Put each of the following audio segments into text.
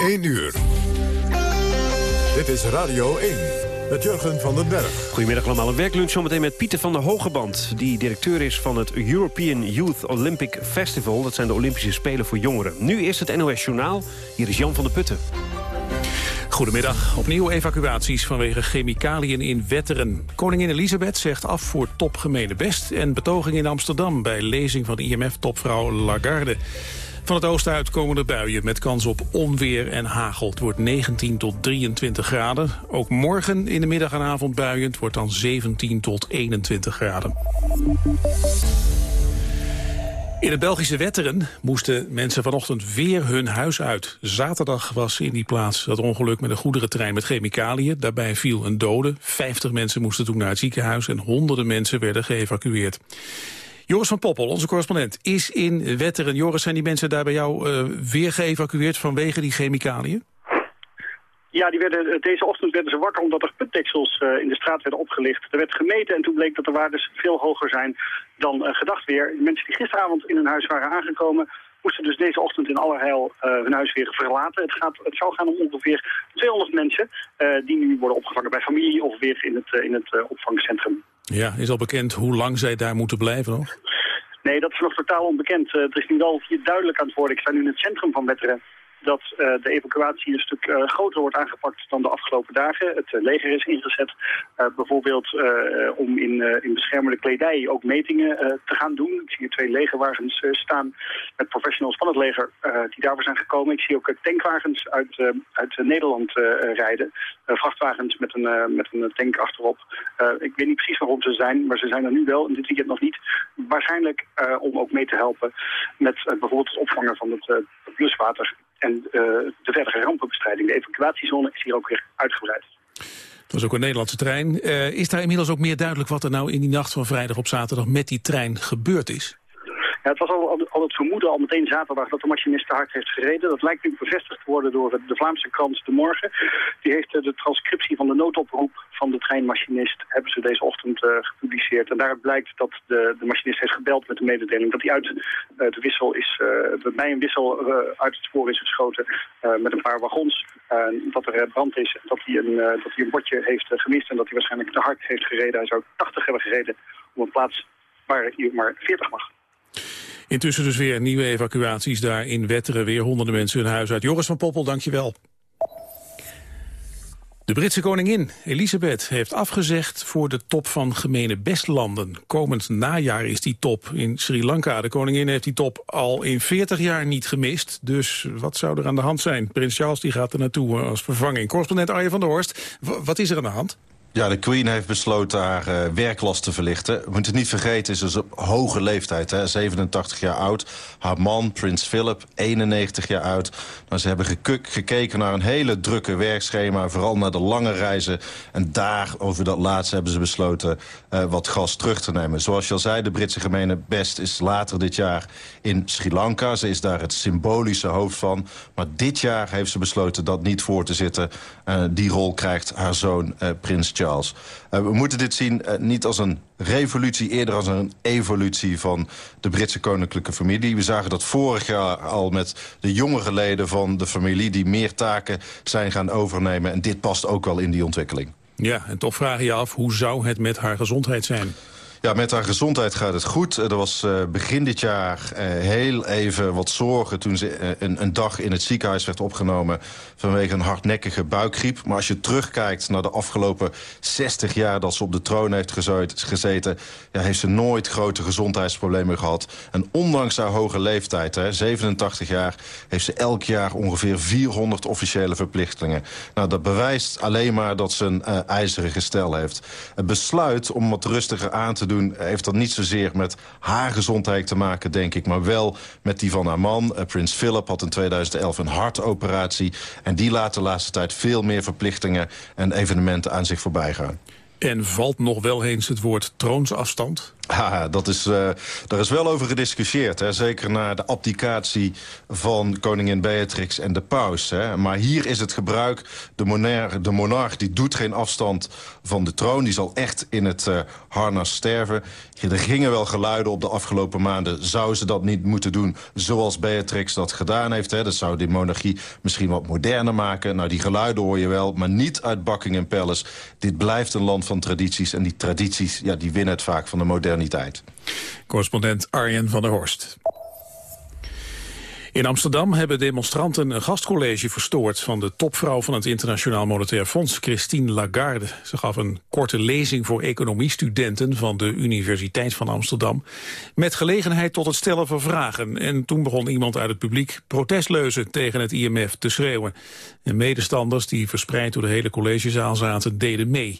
1 uur. Dit is Radio 1 met Jurgen van den Berg. Goedemiddag allemaal. Een werklunch zometeen met Pieter van der Hogeband... die directeur is van het European Youth Olympic Festival. Dat zijn de Olympische Spelen voor jongeren. Nu is het NOS Journaal. Hier is Jan van der Putten. Goedemiddag. Opnieuw evacuaties vanwege chemicaliën in Wetteren. Koningin Elisabeth zegt af voor topgemene best... en betoging in Amsterdam bij lezing van IMF-topvrouw Lagarde. Van het oosten uit komen de buien met kans op onweer en hagel. Het wordt 19 tot 23 graden. Ook morgen in de middag en avond buien. Het wordt dan 17 tot 21 graden. In het Belgische Wetteren moesten mensen vanochtend weer hun huis uit. Zaterdag was in die plaats dat ongeluk met een goederentrein met chemicaliën. Daarbij viel een dode. 50 mensen moesten toen naar het ziekenhuis en honderden mensen werden geëvacueerd. Joris van Poppel, onze correspondent, is in Wetteren. Joris, zijn die mensen daar bij jou uh, weer geëvacueerd vanwege die chemicaliën? Ja, die werden, deze ochtend werden ze wakker omdat er putdeksels uh, in de straat werden opgelicht. Er werd gemeten en toen bleek dat de waardes veel hoger zijn dan gedacht weer. Mensen die gisteravond in hun huis waren aangekomen moesten dus deze ochtend in allerheil hun huis weer verlaten. Het, gaat, het zou gaan om ongeveer 200 mensen die nu worden opgevangen bij familie of weer in het, in het opvangcentrum. Ja, is al bekend hoe lang zij daar moeten blijven nog? Nee, dat is nog totaal onbekend. Uh, het is nu wel duidelijk aan het worden. Ik sta nu in het centrum van Wetteren dat uh, de evacuatie een stuk uh, groter wordt aangepakt dan de afgelopen dagen. Het uh, leger is ingezet bijvoorbeeld om in, in beschermende kledij ook metingen te gaan doen. Ik zie hier twee legerwagens staan met professionals van het leger die daarvoor zijn gekomen. Ik zie ook tankwagens uit, uit Nederland rijden. vrachtwagens met een, met een tank achterop. ik weet niet precies waarom ze zijn, maar ze zijn er nu wel en dit weekend nog niet. Waarschijnlijk om ook mee te helpen met bijvoorbeeld het opvangen van het bluswater en uh, de verdere rampenbestrijding, de evacuatiezone, is hier ook weer uitgebreid. Het was ook een Nederlandse trein. Uh, is daar inmiddels ook meer duidelijk wat er nou in die nacht van vrijdag op zaterdag met die trein gebeurd is? Het was al, al, het vermoeden al meteen zaterdag dat de machinist te hard heeft gereden. Dat lijkt nu bevestigd te worden door de Vlaamse krant De Morgen. Die heeft eh, de transcriptie van de noodoproep van de treinmachinist hebben ze deze ochtend uh, gepubliceerd. En daaruit blijkt dat de, de machinist heeft gebeld met de mededeling dat hij uit de wissel is, bij een wissel uit het spoor is geschoten met een paar wagons. dat er brand is, dat hij een, dat hij een bordje heeft gemist en dat hij waarschijnlijk te hard heeft gereden. Hij zou 80 hebben gereden op een plaats waar hij maar 40 mag. Intussen dus weer nieuwe evacuaties daar in Wetteren. Weer honderden mensen hun huis uit. Joris van Poppel, dankjewel. De Britse koningin Elisabeth heeft afgezegd voor de top van gemene bestlanden. Komend najaar is die top in Sri Lanka. De koningin heeft die top al in 40 jaar niet gemist. Dus wat zou er aan de hand zijn? Prins Charles die gaat er naartoe als vervanging. Correspondent Arjen van der Horst, wat is er aan de hand? Ja, de Queen heeft besloten haar uh, werklast te verlichten. We moeten niet vergeten, ze is op hoge leeftijd, hè, 87 jaar oud. Haar man, prins Philip, 91 jaar oud. Nou, ze hebben gekeken naar een hele drukke werkschema... vooral naar de lange reizen. En daar, over dat laatste, hebben ze besloten uh, wat gas terug te nemen. Zoals je al zei, de Britse gemene best is later dit jaar in Sri Lanka. Ze is daar het symbolische hoofd van. Maar dit jaar heeft ze besloten dat niet voor te zitten. Uh, die rol krijgt haar zoon, prins Charles. Uh, we moeten dit zien uh, niet als een revolutie, eerder als een evolutie van de Britse koninklijke familie. We zagen dat vorig jaar al met de jongere leden van de familie... die meer taken zijn gaan overnemen. En dit past ook wel in die ontwikkeling. Ja, en toch vraag je je af, hoe zou het met haar gezondheid zijn? Ja, met haar gezondheid gaat het goed. Er was uh, begin dit jaar uh, heel even wat zorgen... toen ze uh, een, een, dag in het ziekenhuis werd opgenomen... vanwege een hardnekkige buikgriep. Maar als je terugkijkt naar de afgelopen 60 jaar... dat ze op de troon heeft gezeten... Ja, heeft ze nooit grote gezondheidsproblemen gehad. En ondanks haar hoge leeftijd, hè, 87 jaar... heeft ze elk jaar ongeveer 400 officiële verplichtingen. Nou, dat bewijst alleen maar dat ze een ijzeren gestel heeft. Het besluit om wat rustiger aan te doen... heeft dat niet zozeer met haar gezondheid te maken, denk ik... maar wel met die van haar man. Prins Philip had in 2011 een hartoperatie... en die laat de laatste tijd veel meer verplichtingen... en evenementen aan zich voorbij gaan. En valt nog wel eens het woord troonsafstand? Ja, dat is, uh, daar is wel over gediscussieerd. Hè? Zeker na de abdicatie van koningin Beatrix en de paus. Hè? Maar hier is het gebruik. De monarch, de monarch die doet geen afstand van de troon. Die zal echt in het uh, harnas sterven. Er gingen wel geluiden op de afgelopen maanden. Zou ze dat niet moeten doen zoals Beatrix dat gedaan heeft? Hè? Dat zou die monarchie misschien wat moderner maken. Nou, die geluiden hoor je wel, maar niet uit Buckingham Palace. Dit blijft een land van tradities. En die tradities ja, die winnen het vaak van de Correspondent Arjen van der Horst. In Amsterdam hebben demonstranten een gastcollege verstoord... van de topvrouw van het Internationaal Monetair Fonds, Christine Lagarde. Ze gaf een korte lezing voor economiestudenten van de Universiteit van Amsterdam... met gelegenheid tot het stellen van vragen. En toen begon iemand uit het publiek protestleuzen tegen het IMF te schreeuwen. En medestanders die verspreid door de hele collegezaal zaten deden mee.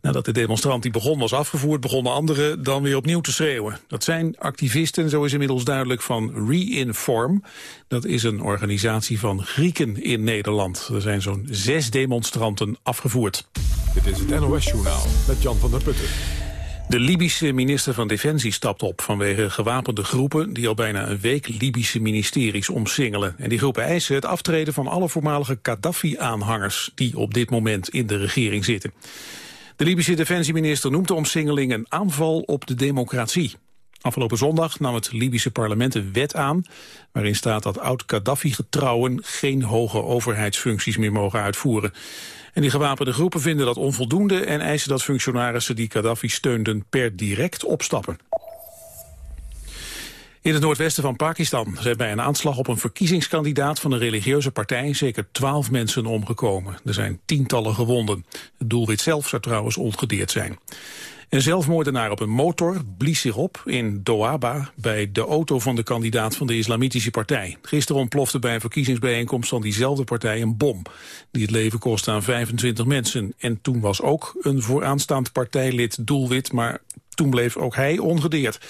Nadat de demonstrant die begon was afgevoerd, begonnen anderen dan weer opnieuw te schreeuwen. Dat zijn activisten, zo is inmiddels duidelijk, van Reinform. Dat is een organisatie van Grieken in Nederland. Er zijn zo'n zes demonstranten afgevoerd. Dit is het NOS-journaal met Jan van der Putten. De Libische minister van Defensie stapt op vanwege gewapende groepen die al bijna een week Libische ministeries omsingelen. En die groepen eisen het aftreden van alle voormalige Gaddafi-aanhangers die op dit moment in de regering zitten. De Libische defensieminister noemt de omsingeling een aanval op de democratie. Afgelopen zondag nam het Libische parlement een wet aan... waarin staat dat oud-Gaddafi-getrouwen geen hoge overheidsfuncties meer mogen uitvoeren. En die gewapende groepen vinden dat onvoldoende... en eisen dat functionarissen die Gaddafi steunden per direct opstappen. In het noordwesten van Pakistan zijn bij een aanslag op een verkiezingskandidaat van een religieuze partij zeker twaalf mensen omgekomen. Er zijn tientallen gewonden. Het doelwit zelf zou trouwens ongedeerd zijn. Een zelfmoordenaar op een motor blies zich op in Doaba bij de auto van de kandidaat van de islamitische partij. Gisteren ontplofte bij een verkiezingsbijeenkomst van diezelfde partij een bom die het leven kostte aan 25 mensen. En toen was ook een vooraanstaand partijlid doelwit, maar toen bleef ook hij ongedeerd.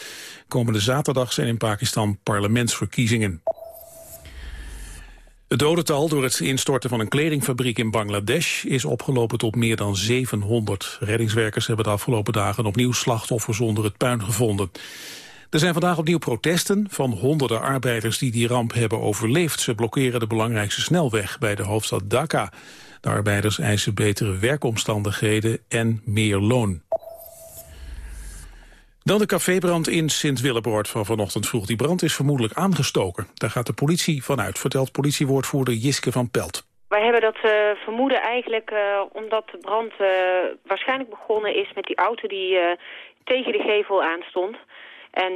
Komende zaterdag zijn in Pakistan parlementsverkiezingen. Het dodental door het instorten van een kledingfabriek in Bangladesh is opgelopen tot meer dan 700. Reddingswerkers hebben de afgelopen dagen opnieuw slachtoffers onder het puin gevonden. Er zijn vandaag opnieuw protesten van honderden arbeiders die die ramp hebben overleefd. Ze blokkeren de belangrijkste snelweg bij de hoofdstad Dhaka. De arbeiders eisen betere werkomstandigheden en meer loon. Dan de cafébrand in Sint-Willebroord van vanochtend vroeg. Die brand is vermoedelijk aangestoken. Daar gaat de politie vanuit, vertelt politiewoordvoerder Jiske van Pelt. Wij hebben dat uh, vermoeden eigenlijk uh, omdat de brand uh, waarschijnlijk begonnen is met die auto die tegen de gevel aanstond. En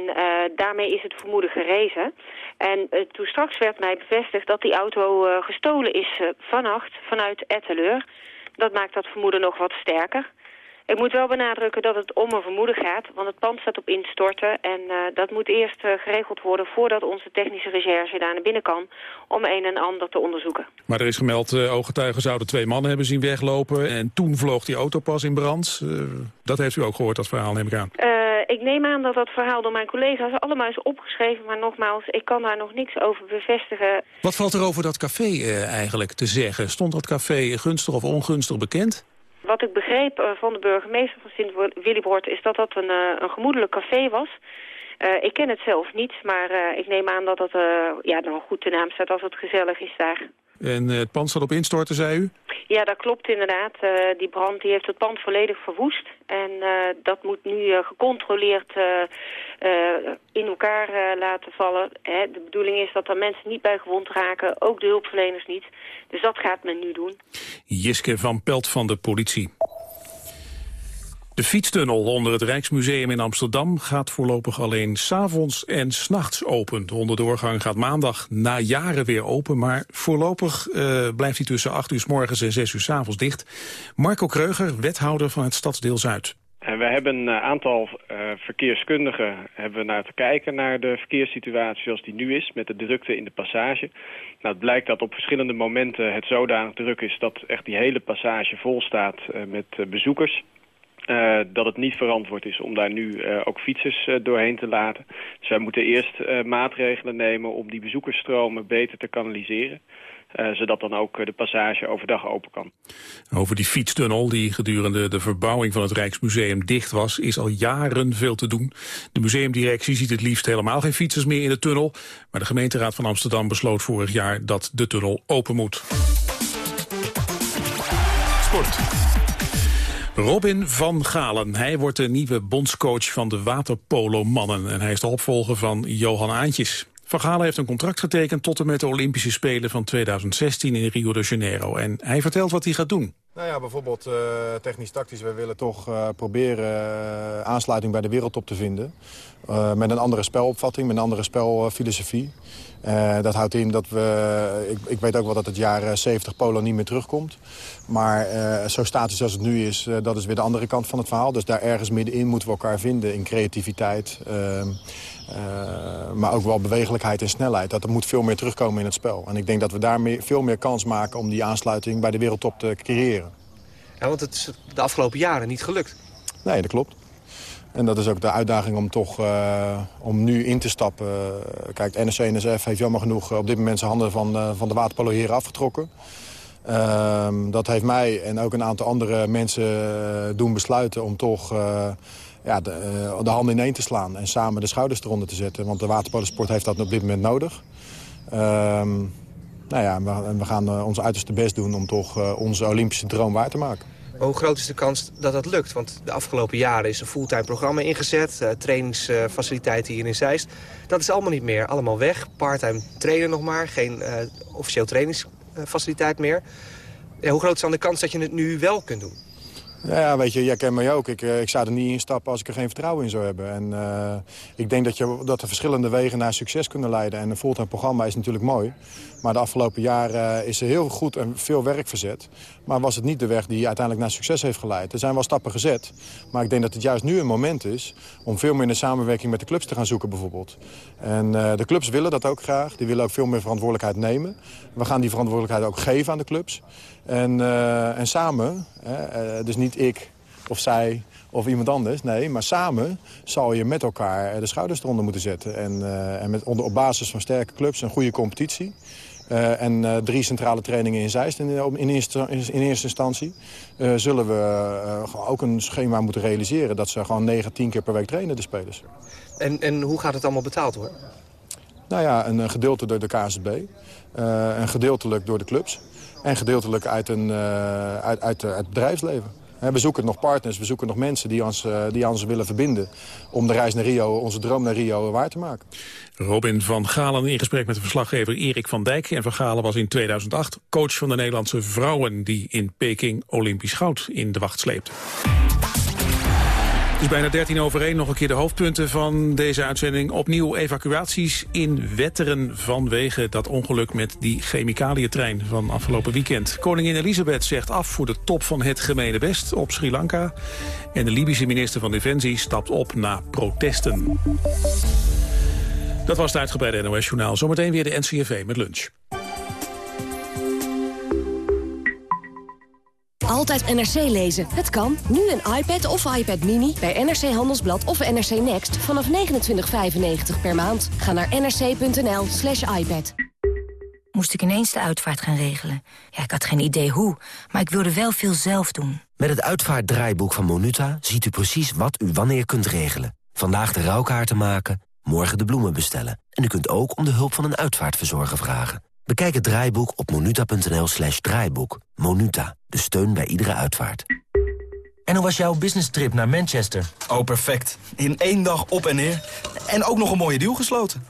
daarmee is het vermoeden gerezen. En toen straks werd mij bevestigd dat die auto gestolen is vannacht vanuit Etteleur. Dat maakt dat vermoeden nog wat sterker. Ik moet wel benadrukken dat het om een vermoeden gaat, want het pand staat op instorten. En uh, dat moet eerst uh, geregeld worden voordat onze technische recherche daar naar binnen kan om een en ander te onderzoeken. Maar er is gemeld, uh, ooggetuigen zouden twee mannen hebben zien weglopen en toen vloog die auto pas in brand. dat heeft u ook gehoord, dat verhaal neem ik aan. ik neem aan dat dat verhaal door mijn collega's allemaal is opgeschreven, maar nogmaals, ik kan daar nog niks over bevestigen. Wat valt er over dat café eigenlijk te zeggen? Stond dat café gunstig of ongunstig bekend? Wat ik begreep uh, van de burgemeester van Sint-Willibord is dat dat een, uh, een gemoedelijk café was. Uh, ik ken het zelf niet, maar ik neem aan dat het ja, nog goed te naam staat als het gezellig is daar. En het pand staat op instorten, zei u? Ja, dat klopt inderdaad. Uh, die brand die heeft het pand volledig verwoest. En uh, dat moet nu uh, gecontroleerd in elkaar laten vallen. Hè. De bedoeling is dat er mensen niet bij gewond raken, ook de hulpverleners niet. Dus dat gaat men nu doen. Jiske van Pelt van de politie. De fietstunnel onder het Rijksmuseum in Amsterdam gaat voorlopig alleen s'avonds en s'nachts open. De onderdoorgang gaat maandag na jaren weer open, maar voorlopig uh, blijft hij tussen 8 uur s morgens en 6 uur s avonds dicht. Marco Kreuger, wethouder van het Stadsdeel Zuid. We hebben een eh, aantal uh, verkeerskundigen hebben naar te kijken naar de verkeerssituatie zoals die nu is, met de drukte in de passage. Nou, het blijkt dat op verschillende momenten het zodanig druk is dat echt die hele passage vol staat met bezoekers. Uh, dat het niet verantwoord is om daar nu uh, ook fietsers uh, doorheen te laten. Dus wij moeten eerst maatregelen nemen om die bezoekersstromen beter te kanaliseren. zodat dan ook de passage overdag open kan. Over die fietstunnel die gedurende de verbouwing van het Rijksmuseum dicht was... is al jaren veel te doen. De museumdirectie ziet het liefst helemaal geen fietsers meer in de tunnel. Maar de gemeenteraad van Amsterdam besloot vorig jaar dat de tunnel open moet. Sport. Robin van Galen. Hij wordt de nieuwe bondscoach van de waterpolo-mannen. En hij is de opvolger van Johan Aantjes. Van Galen heeft een contract getekend tot en met de Olympische Spelen van 2016 in Rio de Janeiro. En hij vertelt wat hij gaat doen. Nou ja, bijvoorbeeld uh, technisch-tactisch. We willen toch uh, proberen uh, aansluiting bij de wereldtop te vinden. met een andere spelopvatting, met een andere spelfilosofie. Dat houdt in dat we... Ik, ik, weet ook wel dat het jaar 70 polo niet meer terugkomt. Maar zo statisch als het nu is, dat is weer de andere kant van het verhaal. Dus daar ergens middenin moeten we elkaar vinden in creativiteit. Ehm, maar ook wel bewegelijkheid en snelheid. Dat er moet veel meer terugkomen in het spel. En ik denk dat we daar meer, veel meer kans maken om die aansluiting bij de wereldtop te creëren. Ja, want het is de afgelopen jaren niet gelukt. Nee, dat klopt. En dat is ook de uitdaging om toch uh, om nu in te stappen. Kijk, NSC-NSF heeft jammer genoeg op dit moment zijn handen van, uh, van de waterpoloheren afgetrokken. Uh, dat heeft mij en ook een aantal andere mensen doen besluiten om toch ja, de, de, handen ineen te slaan. En samen de schouders eronder te zetten. Want de waterpolosport heeft dat op dit moment nodig. Ehm, nou ja, we, we gaan ons uiterste best doen om toch onze Olympische droom waar te maken. Hoe groot is de kans dat dat lukt? Want de afgelopen jaren is een fulltime programma ingezet. Uh, trainingsfaciliteiten hier in Zeist. Dat is allemaal niet meer. Allemaal weg. Parttime trainen nog maar. Geen officieel trainingsfaciliteit meer. Hoe groot is dan de kans dat je het nu wel kunt doen? Ja, weet je, jij kent mij ook. Ik, ik zou er niet in stappen als ik er geen vertrouwen in zou hebben. En uh, ik denk dat, je, dat er verschillende wegen naar succes kunnen leiden. En een fulltime programma is natuurlijk mooi. Maar de afgelopen jaren is er heel goed en veel werk verzet. Maar was het niet de weg die uiteindelijk naar succes heeft geleid. Er zijn wel stappen gezet. Maar ik denk dat het juist nu een moment is... om veel meer in de samenwerking met de clubs te gaan zoeken bijvoorbeeld. En de clubs willen dat ook graag. Die willen ook veel meer verantwoordelijkheid nemen. We gaan die verantwoordelijkheid ook geven aan de clubs. En, uh, en samen, uh, dus niet ik of zij of iemand anders. Nee, maar samen zal je met elkaar de schouders eronder moeten zetten. En, uh, en met, onder, op basis van sterke clubs een goede competitie. Uh, en uh, drie centrale trainingen in Zeist in, in, eerste, in eerste instantie... Zullen we ook een schema moeten realiseren... dat ze gewoon 9, 10 keer per week trainen, de spelers. En, en hoe gaat het allemaal betaald worden? Nou ja, een gedeelte door de KSB. een gedeeltelijk door de clubs. En gedeeltelijk uit, een, uit, uit, uit het bedrijfsleven. We zoeken nog partners, we zoeken nog mensen die ons, die ons willen verbinden... om de reis naar Rio, onze droom naar Rio, waar te maken. Robin van Galen in gesprek met de verslaggever Erik van Dijk. En van Galen was in 2008 coach van de Nederlandse vrouwen... die in Peking Olympisch goud in de wacht sleepte. Het is bijna 13 over 1. Nog een keer de hoofdpunten van deze uitzending. Opnieuw evacuaties in Wetteren vanwege dat ongeluk met die chemicaliëntrein van afgelopen weekend. Koningin Elisabeth zegt af voor de top van het gemene best op Sri Lanka. En de Libische minister van Defensie stapt op na protesten. Dat was het uitgebreide NOS-journaal. Zometeen weer de NCRV met lunch. Altijd NRC lezen. Het kan. Nu een iPad of iPad Mini bij NRC Handelsblad of NRC Next vanaf 29,95 per maand. Ga naar nrc.nl slash iPad. Moest ik ineens de uitvaart gaan regelen. Ja, ik had geen idee hoe, maar ik wilde wel veel zelf doen. Met het uitvaartdraaiboek van Monuta ziet u precies wat u wanneer kunt regelen. Vandaag de rouwkaarten maken, morgen de bloemen bestellen. En u kunt ook om de hulp van een uitvaartverzorger vragen. Bekijk het draaiboek op monuta.nl slash draaiboek. Monuta, de steun bij iedere uitvaart. En hoe was jouw business trip naar Manchester? Oh, perfect. In één dag op en neer. En ook nog een mooie deal gesloten.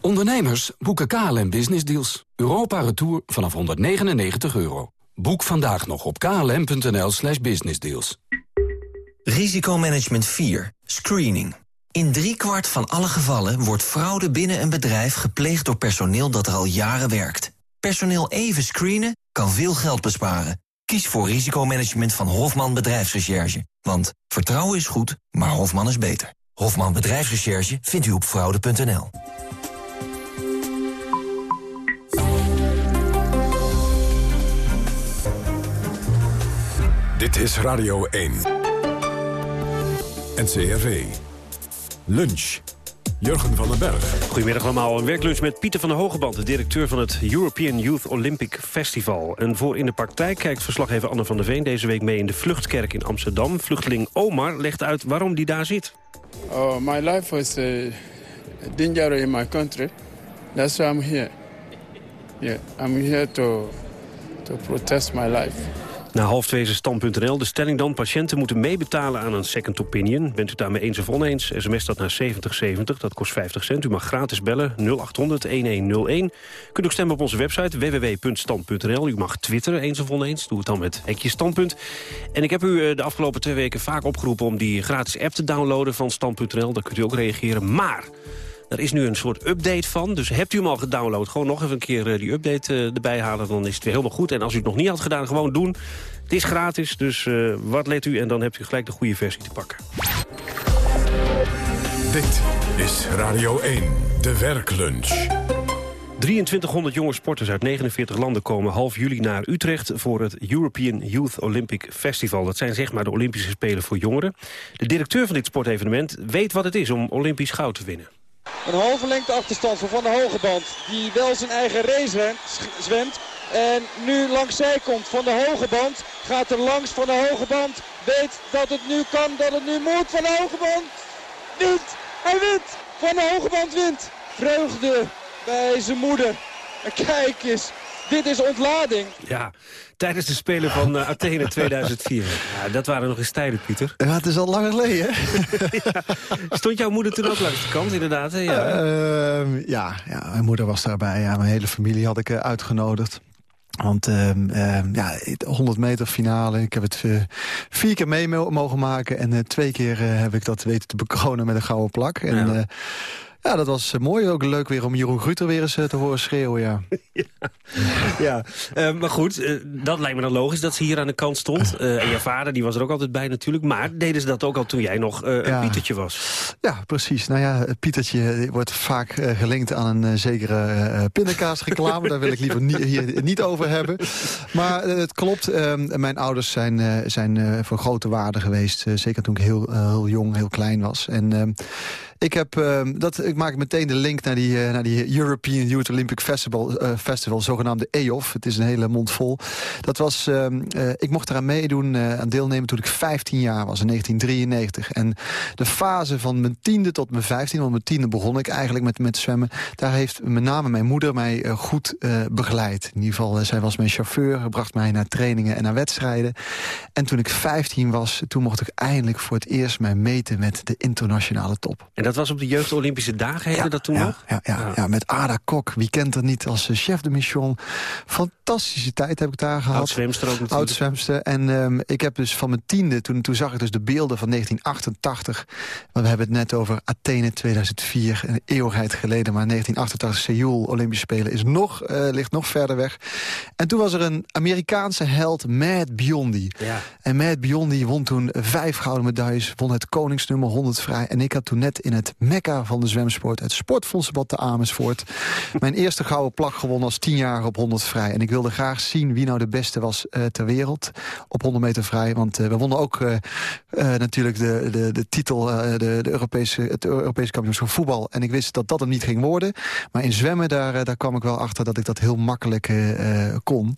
Ondernemers boeken KLM Business Deals. Europa Retour vanaf 199 euro. Boek vandaag nog op klm.nl slash businessdeals. Risicomanagement 4. Screening. In driekwart van alle gevallen wordt fraude binnen een bedrijf gepleegd door personeel dat er al jaren werkt. Personeel even screenen kan veel geld besparen. Kies voor risicomanagement van Hofman Bedrijfsrecherche. Want vertrouwen is goed, maar Hofman is beter. Hofman Bedrijfsrecherche vindt u op fraude.nl. Dit is Radio 1. NCRV. Lunch. Jurgen van den Berg. Goedemiddag allemaal. Een werklunch met Pieter van der Hogeband... de directeur van het European Youth Olympic Festival. En voor in de praktijk kijkt verslaggever Anne van der Veen... deze week mee in de Vluchtkerk in Amsterdam. Vluchteling Omar legt uit waarom die daar zit. Oh, my life was uh, dangerous in my country. That's why I'm here. Yeah, I'm here to, to protest my life. Na half stand.nl. De stelling dan, patiënten moeten meebetalen aan een second opinion. Bent u daarmee eens of oneens? SMS dat naar 7070, dat kost 50 cent. U mag gratis bellen, 0800-1101. Kunt ook stemmen op onze website www.stand.nl. U mag twitteren, eens of oneens. Doe het dan met hekje standpunt. En ik heb u eh, de afgelopen twee weken vaak opgeroepen... om die gratis app te downloaden van stand.nl. Daar kunt u ook reageren. Maar... Er is nu een soort update van, dus hebt u hem al gedownload... gewoon nog even een keer eh, die update eh, erbij halen, dan is het weer helemaal goed. En als u het nog niet had gedaan, gewoon doen. Het is gratis, dus uh, wat let u en dan hebt u gelijk de goede versie te pakken. Dit is Radio 1, de werklunch. 2300 jonge sporters uit 49 landen komen half juli naar Utrecht... voor het European Youth Olympic Festival. Dat zijn zeg maar de Olympische Spelen voor jongeren. De directeur van dit sportevenement weet wat het is om Olympisch goud te winnen. Een halve lengte achterstand van Van de Hogeband. Die wel zijn eigen race zwemt. En nu langs zij komt van de Hogeband. Gaat er langs van de Hogeband. Weet dat het nu kan, dat het nu moet. Van de Hogeband wint. Hij wint. Van de Hogeband wint. Vreugde bij zijn moeder. En kijk eens. Dit is ontlading. Ja, tijdens de Spelen van uh, Athene 2004. Ja, dat waren nog eens tijden, Pieter. Ja, het is al lang geleden. ja. Stond jouw moeder toen ook langs de kant, inderdaad? Hè? Ja. Uh, ja, ja, mijn moeder was daarbij. Ja, mijn hele familie had ik uh, uitgenodigd. Want uh, uh, ja, 100 meter finale, ik heb het uh, vier keer mee mogen maken... en twee keer heb ik dat weten te bekronen met een gouden plak. En, ja. Ja, dat was mooi. Ook leuk weer om Jeroen Gruter weer eens te horen schreeuwen, ja. ja, ja. Uh, maar goed, uh, dat lijkt me dan logisch dat ze hier aan de kant stond. Uh, en je vader, die was er ook altijd bij natuurlijk. Maar deden ze dat ook al toen jij nog een ja. Pietertje was? Ja, precies. Nou ja, het Pietertje wordt vaak gelinkt aan een zekere pindakaasreclame. Daar wil ik liever niet, hier niet over hebben. Maar het klopt, ehm, mijn ouders zijn, zijn van grote waarde geweest. zeker toen ik heel, heel jong, heel klein was. En ehm, ik, heb, uh, dat, ik maak meteen de link naar die, uh, naar die European Youth Olympic Festival, uh, Festival zogenaamde EOF. Het is een hele mond vol. Dat was, ik mocht eraan meedoen, aan deelnemen toen ik 15 jaar was, in 1993. En de fase van mijn tiende tot mijn 15, want mijn tiende begon ik eigenlijk met, met zwemmen. Daar heeft met name mijn moeder mij goed begeleid. In ieder geval, zij was mijn chauffeur, bracht mij naar trainingen en naar wedstrijden. En toen ik 15 was, toen mocht ik eindelijk voor het eerst mij meten met de internationale top. Was op de Jeugd Olympische Dagen, heette ja, dat toen ja, nog? Ja, ja, ja. met Ada Kok. Wie kent dat niet als chef de mission? Fantastische tijd heb ik daar gehad. Oud-zwemster ook natuurlijk. Oud-zwemster. En um, ik heb dus van mijn tiende, toen, toen zag ik dus de beelden van 1988. Want we hebben het net over Athene 2004, een eeuwigheid geleden. Maar 1988, Seoul, Olympische Spelen, is nog, uh, ligt nog verder weg. En toen was er een Amerikaanse held, Matt Biondi. Ja. En Matt Biondi won toen vijf gouden medailles, won het koningsnummer 100 vrij. En ik had toen net in het mekka van de zwemsport... het Sportfondsbad te Amersfoort. Mijn eerste gouden plak gewonnen als tien jaar op 100 vrij. En ik wilde graag zien wie nou de beste was uh, ter wereld op 100 meter vrij. Want uh, we wonnen ook uh, natuurlijk de, de, de titel, de, de Europese, het Europese kampioenschap voetbal. En ik wist dat dat hem niet ging worden. Maar in zwemmen, daar, daar kwam ik wel achter dat ik dat heel makkelijk kon.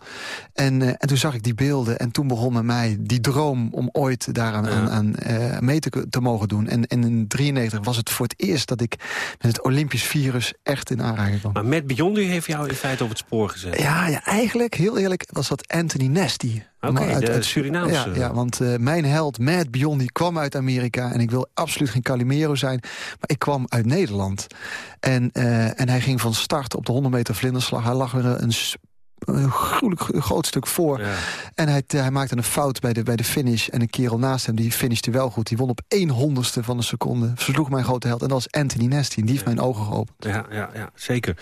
En, en toen zag ik die beelden en toen begon met mij die droom... om ooit daaraan aan, aan, mee te, te mogen doen. En, en in 93 was het voor het eerst dat ik met het Olympisch virus echt in aanraking kwam. Maar Matt Biondi heeft jou in feite op het spoor gezet. Ja, ja eigenlijk, heel eerlijk, was dat Anthony Nesty. Oké, okay, de Surinaamse. Ja, ja want uh, mijn held Matt Biondi kwam uit Amerika... en ik wil absoluut geen Calimero zijn, maar ik kwam uit Nederland. En, uh, en hij ging van start op de 100 meter vlinderslag. Hij lag weer een een gruwelijk groot stuk voor. Ja. En hij, hij, maakte een fout bij de, bij de finish. En een kerel naast hem, die finishte wel goed. Die won op één honderdste van een seconde. Versloeg mijn grote held. En dat was Anthony Nesty. En die heeft mijn ogen geopend. Ja, ja, ja zeker.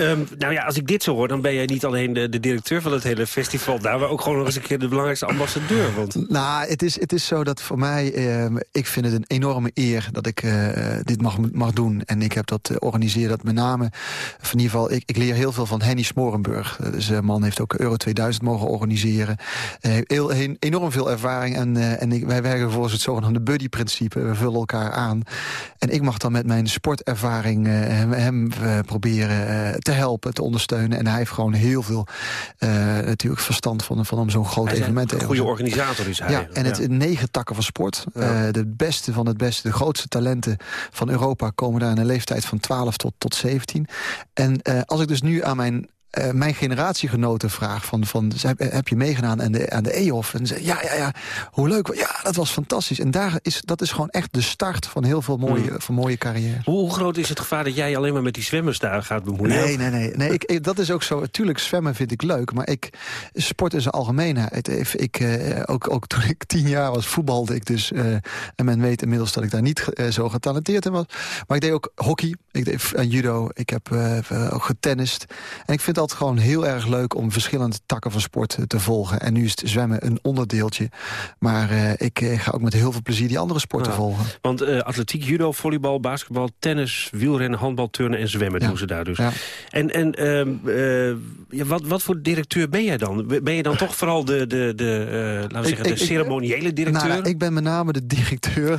Um, nou ja, als ik dit zo hoor, dan ben jij niet alleen de, de directeur van het hele festival. Daar maar ook gewoon nog eens een keer de belangrijkste ambassadeur. Want... Nou, het is, het is zo dat voor mij... Uh, ik vind het een enorme eer dat ik uh, dit mag, mag doen. En ik heb dat uh, organiseerd. Dat met name, in ieder geval, ik, ik leer heel veel van Henny Smorenburg. Dus man heeft ook Euro 2000 mogen organiseren. Heel, heel, enorm veel ervaring. En, en ik, wij werken volgens het zogenaamde buddy-principe. We vullen elkaar aan. En ik mag dan met mijn sportervaring hem, hem proberen te helpen, te ondersteunen. En hij heeft gewoon heel veel natuurlijk verstand van, van om zo'n groot evenement te Een goede organisator is hij. Ja, en het negen takken van sport. de beste van het beste, de grootste talenten van Europa komen daar in een leeftijd van 12 tot, tot 17. En als ik dus nu aan mijn uh, mijn generatiegenoten vraag van, van heb je meegedaan aan de, aan de EOF? En ze ja, ja, ja, hoe leuk. Ja, dat was fantastisch. En daar is, dat is gewoon echt de start van heel veel mooie, mm. van mooie carrière. Hoe, groot is het gevaar dat jij alleen maar met die zwemmers daar gaat bemoeien? Nee, nee, nee. nee ik, dat is ook zo. Tuurlijk, zwemmen vind ik leuk. Maar ik, sport in zijn algemeenheid. Ik, uh, ook, ook toen ik tien jaar was, voetbalde ik dus. Uh, en men weet inmiddels dat ik daar niet zo getalenteerd in was. Maar ik deed ook hockey. Ik deed judo. Ik heb ook getennist. En ik vind het gewoon heel erg leuk om verschillende takken van sport te volgen. En nu is het zwemmen een onderdeeltje. Maar uh, ik uh, ga ook met heel veel plezier die andere sporten volgen. Want uh, atletiek, judo, volleybal, basketbal, tennis, wielrennen, handbal, turnen en zwemmen ja. doen ze daar dus. Ja. En, en ehm, wat, wat voor directeur ben jij dan? Ben je dan toch vooral de, de, de, laten we zeggen, ik, de ceremoniële directeur? Nou, ik ben met name de directeur.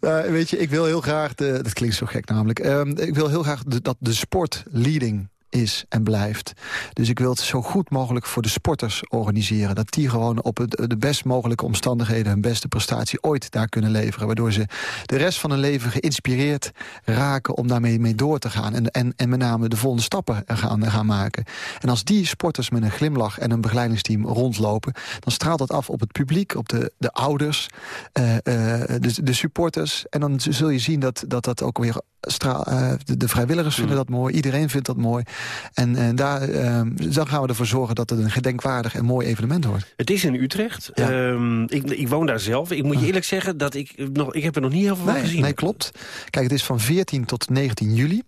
Nou, weet je, ik wil heel graag, de, dat klinkt zo gek namelijk... Um, ik wil heel graag de, dat de sport leading is en blijft. Dus ik wil het zo goed mogelijk voor de sporters organiseren. Dat die gewoon op de best mogelijke omstandigheden... hun beste prestatie ooit daar kunnen leveren. Waardoor ze de rest van hun leven geïnspireerd raken... om daarmee mee door te gaan. En, en, en met name de volgende stappen gaan, gaan maken. En als die sporters met een glimlach en een begeleidingsteam rondlopen... dan straalt dat af op het publiek, op de, de ouders, uh, uh, de, de supporters. En dan zul je zien dat dat, dat ook weer straal, uh, de, de, vrijwilligers vinden mm. dat mooi. Iedereen vindt dat mooi. En, en daar, uh, dan gaan we ervoor zorgen dat het een gedenkwaardig en mooi evenement wordt. Het is in Utrecht. Ja. Uh, ik, ik, woon daar zelf. Ik moet je eerlijk zeggen dat ik nog, ik heb er nog niet heel veel nee, van gezien. Nee, klopt. Kijk, het is van 14 tot 19 juli.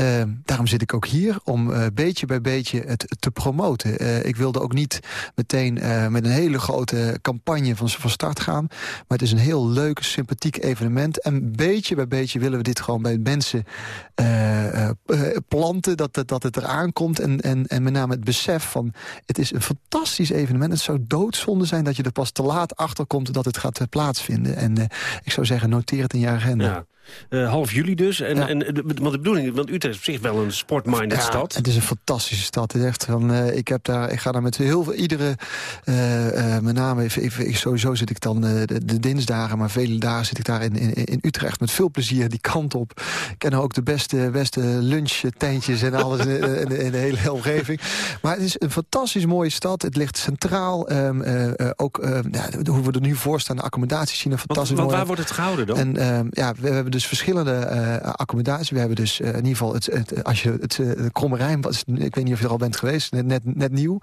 Uh, daarom zit ik ook hier, om uh, beetje bij beetje het te promoten. Uh, ik wilde ook niet meteen met een hele grote campagne van, van start gaan. Maar het is een heel leuk, sympathiek evenement. En beetje bij beetje willen we dit gewoon bij mensen planten. Dat, dat, dat het eraan komt. En, en, en met name het besef van... het is een fantastisch evenement. Het zou doodzonde zijn dat je er pas te laat achter komt... dat het gaat plaatsvinden. En ik zou zeggen, noteer het in je agenda. Ja. Half juli dus. En, ja. en wat de bedoeling, want Utrecht is op zich wel een sportminded ja, stad. Het is een fantastische stad. Het is echt van, uh, ik, heb daar, ik ga daar met heel veel, iedere, uh, met name, even, even, sowieso zit ik dan de, de, dinsdagen, maar vele dagen zit ik daar in, in, in, Utrecht met veel plezier die kant op. Ik ken ook de beste, beste lunchtentjes en alles in, in, in, de hele omgeving. Maar het is een fantastisch mooie stad. Het ligt centraal. Um, ook um, ja, hoe we er nu voor staan, de accommodaties zien er fantastisch want, mooi Waar wordt het gehouden dan? En um, ja, we hebben dus verschillende uh, accommodaties. We hebben dus uh, in ieder geval, het, het, als je het uh, Kromme Rijn was, ik weet niet of je er al bent geweest, net, net, net nieuw.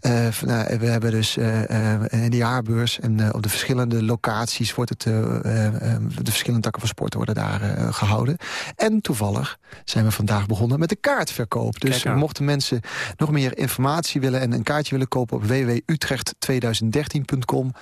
nou, we hebben dus in de jaarbeurs en op de verschillende locaties wordt het, de verschillende takken van sport worden daar gehouden. En toevallig zijn we vandaag begonnen met de kaartverkoop. Dus mochten mensen nog meer informatie willen en een kaartje willen kopen op www.utrecht2013.com,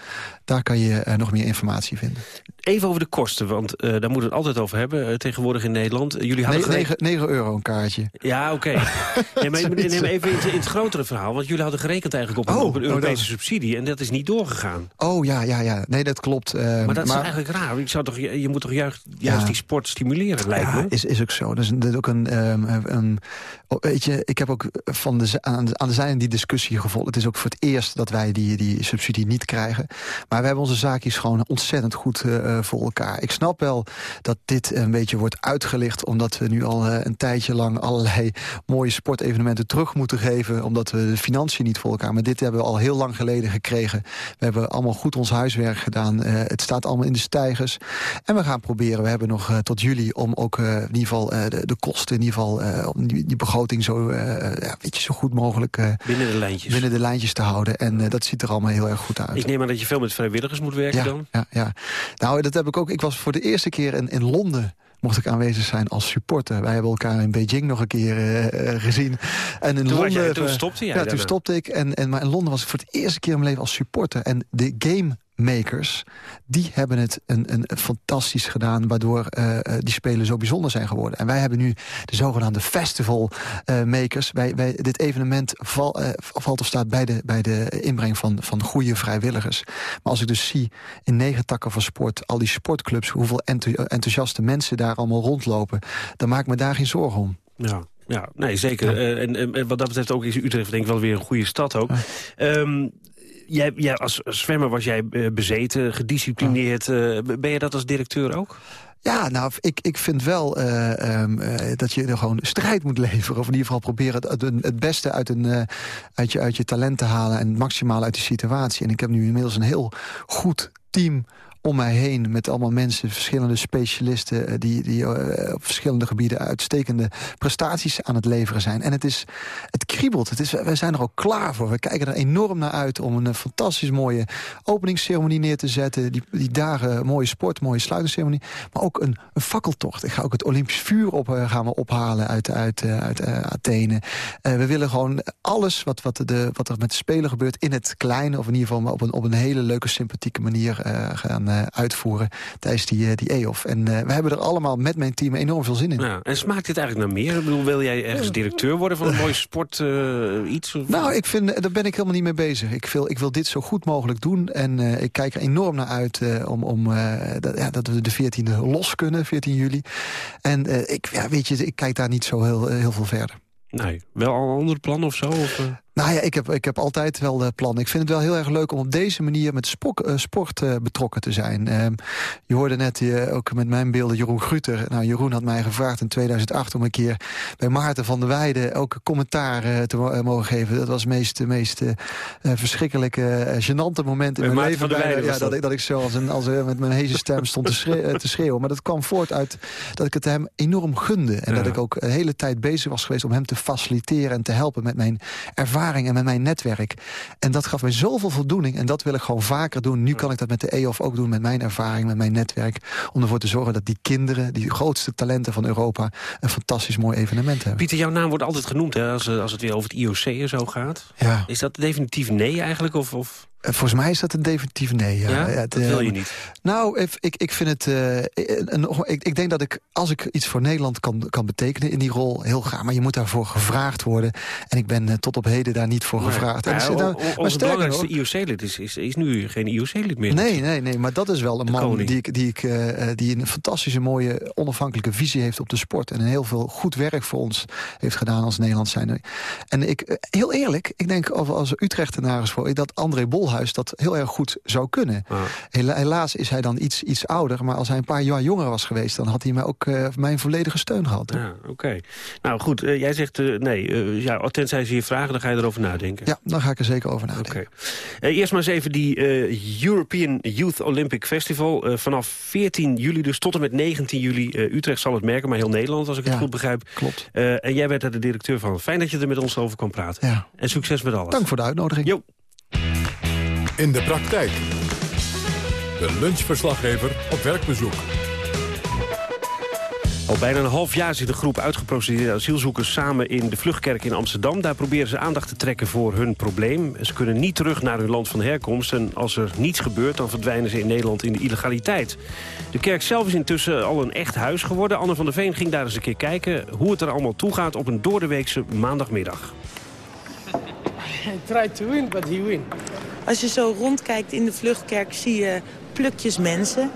daar kan je nog meer informatie vinden. Even over de kosten, want daar moeten we het altijd over hebben tegenwoordig in Nederland. Jullie hadden 9, 9 euro een kaartje. Ja, oké. Okay. nee, maar neem even in, in, het grotere verhaal. Want jullie hadden gerekend eigenlijk op een, oh, op een Europese oh, subsidie. En dat is niet doorgegaan. Oh, ja, ja, ja. Nee, dat klopt. Uh, maar dat maar, is eigenlijk raar. Ik zou toch, je moet toch juist, juist ja, die sport stimuleren, lijkt ja, me? Is, is ook zo. Dat is, dat is ook een, um, een... Weet je, ik heb ook van de, aan, de, aan de zijde die discussie gevolgd. Het is ook voor het eerst dat wij die, die subsidie niet krijgen. Maar we hebben onze zaakjes gewoon ontzettend goed uh, voor elkaar. Ik snap wel dat dit een beetje wordt uitgelicht... omdat we nu al een tijdje lang allerlei mooie sportevenementen terug moeten geven... omdat we de financiën niet voor elkaar... maar dit hebben we al heel lang geleden gekregen. We hebben allemaal goed ons huiswerk gedaan. Uh, het staat allemaal in de stijgers. En we gaan proberen, we hebben nog uh, tot juli... om ook in ieder geval de, de, kosten, in ieder geval om die, die, begroting zo, ja, weet je, zo goed mogelijk... binnen de lijntjes. Binnen de lijntjes te houden. En dat ziet er allemaal heel erg goed uit. Ik neem aan dat je veel met vrijwilligers moet werken ja, dan? Ja, ja. Nou, dat heb ik ook. Ik was voor de eerste keer in, in Londen mocht ik aanwezig zijn als supporter. Wij hebben elkaar in Beijing nog een keer uh, gezien. En in toen Londen... Jij, toen stopte jij Ja, toen stopte ik. En, en, maar in Londen was ik voor het eerste keer in mijn leven als supporter. En de game makers, die hebben het een, een, fantastisch gedaan... waardoor uh, die spelen zo bijzonder zijn geworden. En wij hebben nu de zogenaamde festival uh, makers. Wij, wij, dit evenement val, valt of staat bij de, bij de inbreng van, van goede vrijwilligers. Maar als ik dus zie in negen takken van sport... al die sportclubs, hoeveel enthousiaste mensen daar allemaal rondlopen... dan maak ik me daar geen zorgen om. Ja, ja, nee, zeker. en, en, wat dat betreft ook is Utrecht denk ik wel weer een goede stad ook. Um, jij, jij, als zwemmer was jij eh, bezeten, gedisciplineerd. Uh, ben je dat als directeur ook? Ja, nou, ik, ik vind wel uh, um, uh, dat je er gewoon strijd moet leveren. Of in ieder geval proberen het, het, beste uit, een, uh, uit, je, uit je talent te halen... en het maximale uit die situatie. En ik heb nu inmiddels een heel goed team om mij heen met allemaal mensen, verschillende specialisten... Eh, die, die uh, op verschillende gebieden uitstekende prestaties aan het leveren zijn. En het, is, het kriebelt, het is, wij zijn er ook klaar voor. We kijken er enorm naar uit om een fantastisch mooie openingsceremonie neer te zetten. Die, die dagen, mooie sport, mooie sluitingsceremonie. Maar ook een, een fakkeltocht. Ik ga ook het Olympisch vuur op, gaan we ophalen uit, uit, uit Athene. we willen gewoon alles wat, wat, de, wat er met de Spelen gebeurt in het kleine... of in ieder geval op een, op een hele leuke, sympathieke manier gaan eh, uitvoeren tijdens die, eh, die EOF. En eh, we hebben er allemaal met mijn team enorm veel zin in. Ja, en smaakt dit eigenlijk naar meer? Ik bedoel, wil jij ergens directeur worden van een mooie sport iets? Of? Nou, ik vind, daar ben ik helemaal niet mee bezig. Ik wil, ik wil dit zo goed mogelijk doen. En ik kijk er enorm naar uit om, om dat, ja, dat we de 14e los kunnen, 14 juli. En ik, ja, weet je, ik kijk daar niet zo heel, heel veel verder. Nee, wel al andere plannen of zo? Of, nou ja, ik heb, ik heb altijd wel de plannen. Ik vind het wel heel erg leuk om op deze manier met sport, uh, sport uh, betrokken te zijn. Uh, je hoorde net uh, ook met mijn beelden Jeroen Gruter. Nou, Jeroen had mij gevraagd in 2008 om een keer bij Maarten van der Weijden ook commentaar te mogen geven. Dat was het meest, meest verschrikkelijke, gênante moment in mijn leven. Bijna, ja, dat, ik, dat ik zo als een, als, met mijn heze stem stond te, schreeuwen, te schreeuwen. Maar dat kwam voort uit dat ik het hem enorm gunde. En ja. dat ik ook de hele tijd bezig was geweest om hem te faciliteren en te helpen met mijn ervaring en met mijn netwerk. En dat gaf mij zoveel voldoening. En dat wil ik gewoon vaker doen. Nu kan ik dat met de EOF ook doen, met mijn ervaring, met mijn netwerk. Om ervoor te zorgen dat die kinderen, die grootste talenten van Europa... een fantastisch mooi evenement hebben. Pieter, jouw naam wordt altijd genoemd hè, als, als het weer over het IOC en zo gaat. Ja. Is dat definitief nee eigenlijk? Of, of... Eh, volgens mij is dat een definitief nee. Ja, ja? dat wil je niet. Nou, ik, ik vind het... Uh, een, ik, ik denk dat ik, als ik iets voor Nederland kan, kan betekenen in die rol, heel graag. Maar je moet daarvoor gevraagd worden. En ik ben uh, tot op heden daar niet voor nee. gevraagd. Ja, en, nou, onze belangrijkste IOC-lid is, is, is nu geen IOC-lid meer. Nee, nee, nee. Maar dat is wel een de man koning. die, ik, die, ik, uh, die een fantastische, mooie, onafhankelijke visie heeft op de sport. En heel veel goed werk voor ons heeft gedaan als Nederland zijn. En ik, heel eerlijk, ik denk als, als Utrechtenaars voor, dat André Bolhuis dat heel erg goed zou kunnen. Ja. Helaas is hij dan iets, iets ouder. Maar als hij een paar jaar jonger was geweest... dan had hij mij ook uh, mijn volledige steun gehad. Ja, oké. Okay. Nou goed, uh, jij zegt uh, nee. ja, tenzij ze je vragen, dan ga je erover nadenken. Ja, dan ga ik er zeker over nadenken. Okay. eerst maar eens even die European Youth Olympic Festival. vanaf 14 juli dus tot en met 19 juli. Utrecht zal het merken, maar heel Nederland, als ik het goed begrijp. Klopt. en jij bent er de directeur van. Fijn dat je er met ons over kan praten. Ja. En succes met alles. Dank voor de uitnodiging. Jo. In de praktijk. De lunchverslaggever op werkbezoek. Al bijna een half jaar zit een groep uitgeprocedeerde asielzoekers samen in de Vluchtkerk in Amsterdam. Daar proberen ze aandacht te trekken voor hun probleem. Ze kunnen niet terug naar hun land van herkomst. En als er niets gebeurt, dan verdwijnen ze in Nederland in de illegaliteit. De kerk zelf is intussen al een echt huis geworden. Anne van der Veen ging daar eens een keer kijken hoe het er allemaal toe gaat op een doordeweekse maandagmiddag. Hij try to win, but he win. Als je zo rondkijkt in de vluchtkerk zie je plukjes mensen.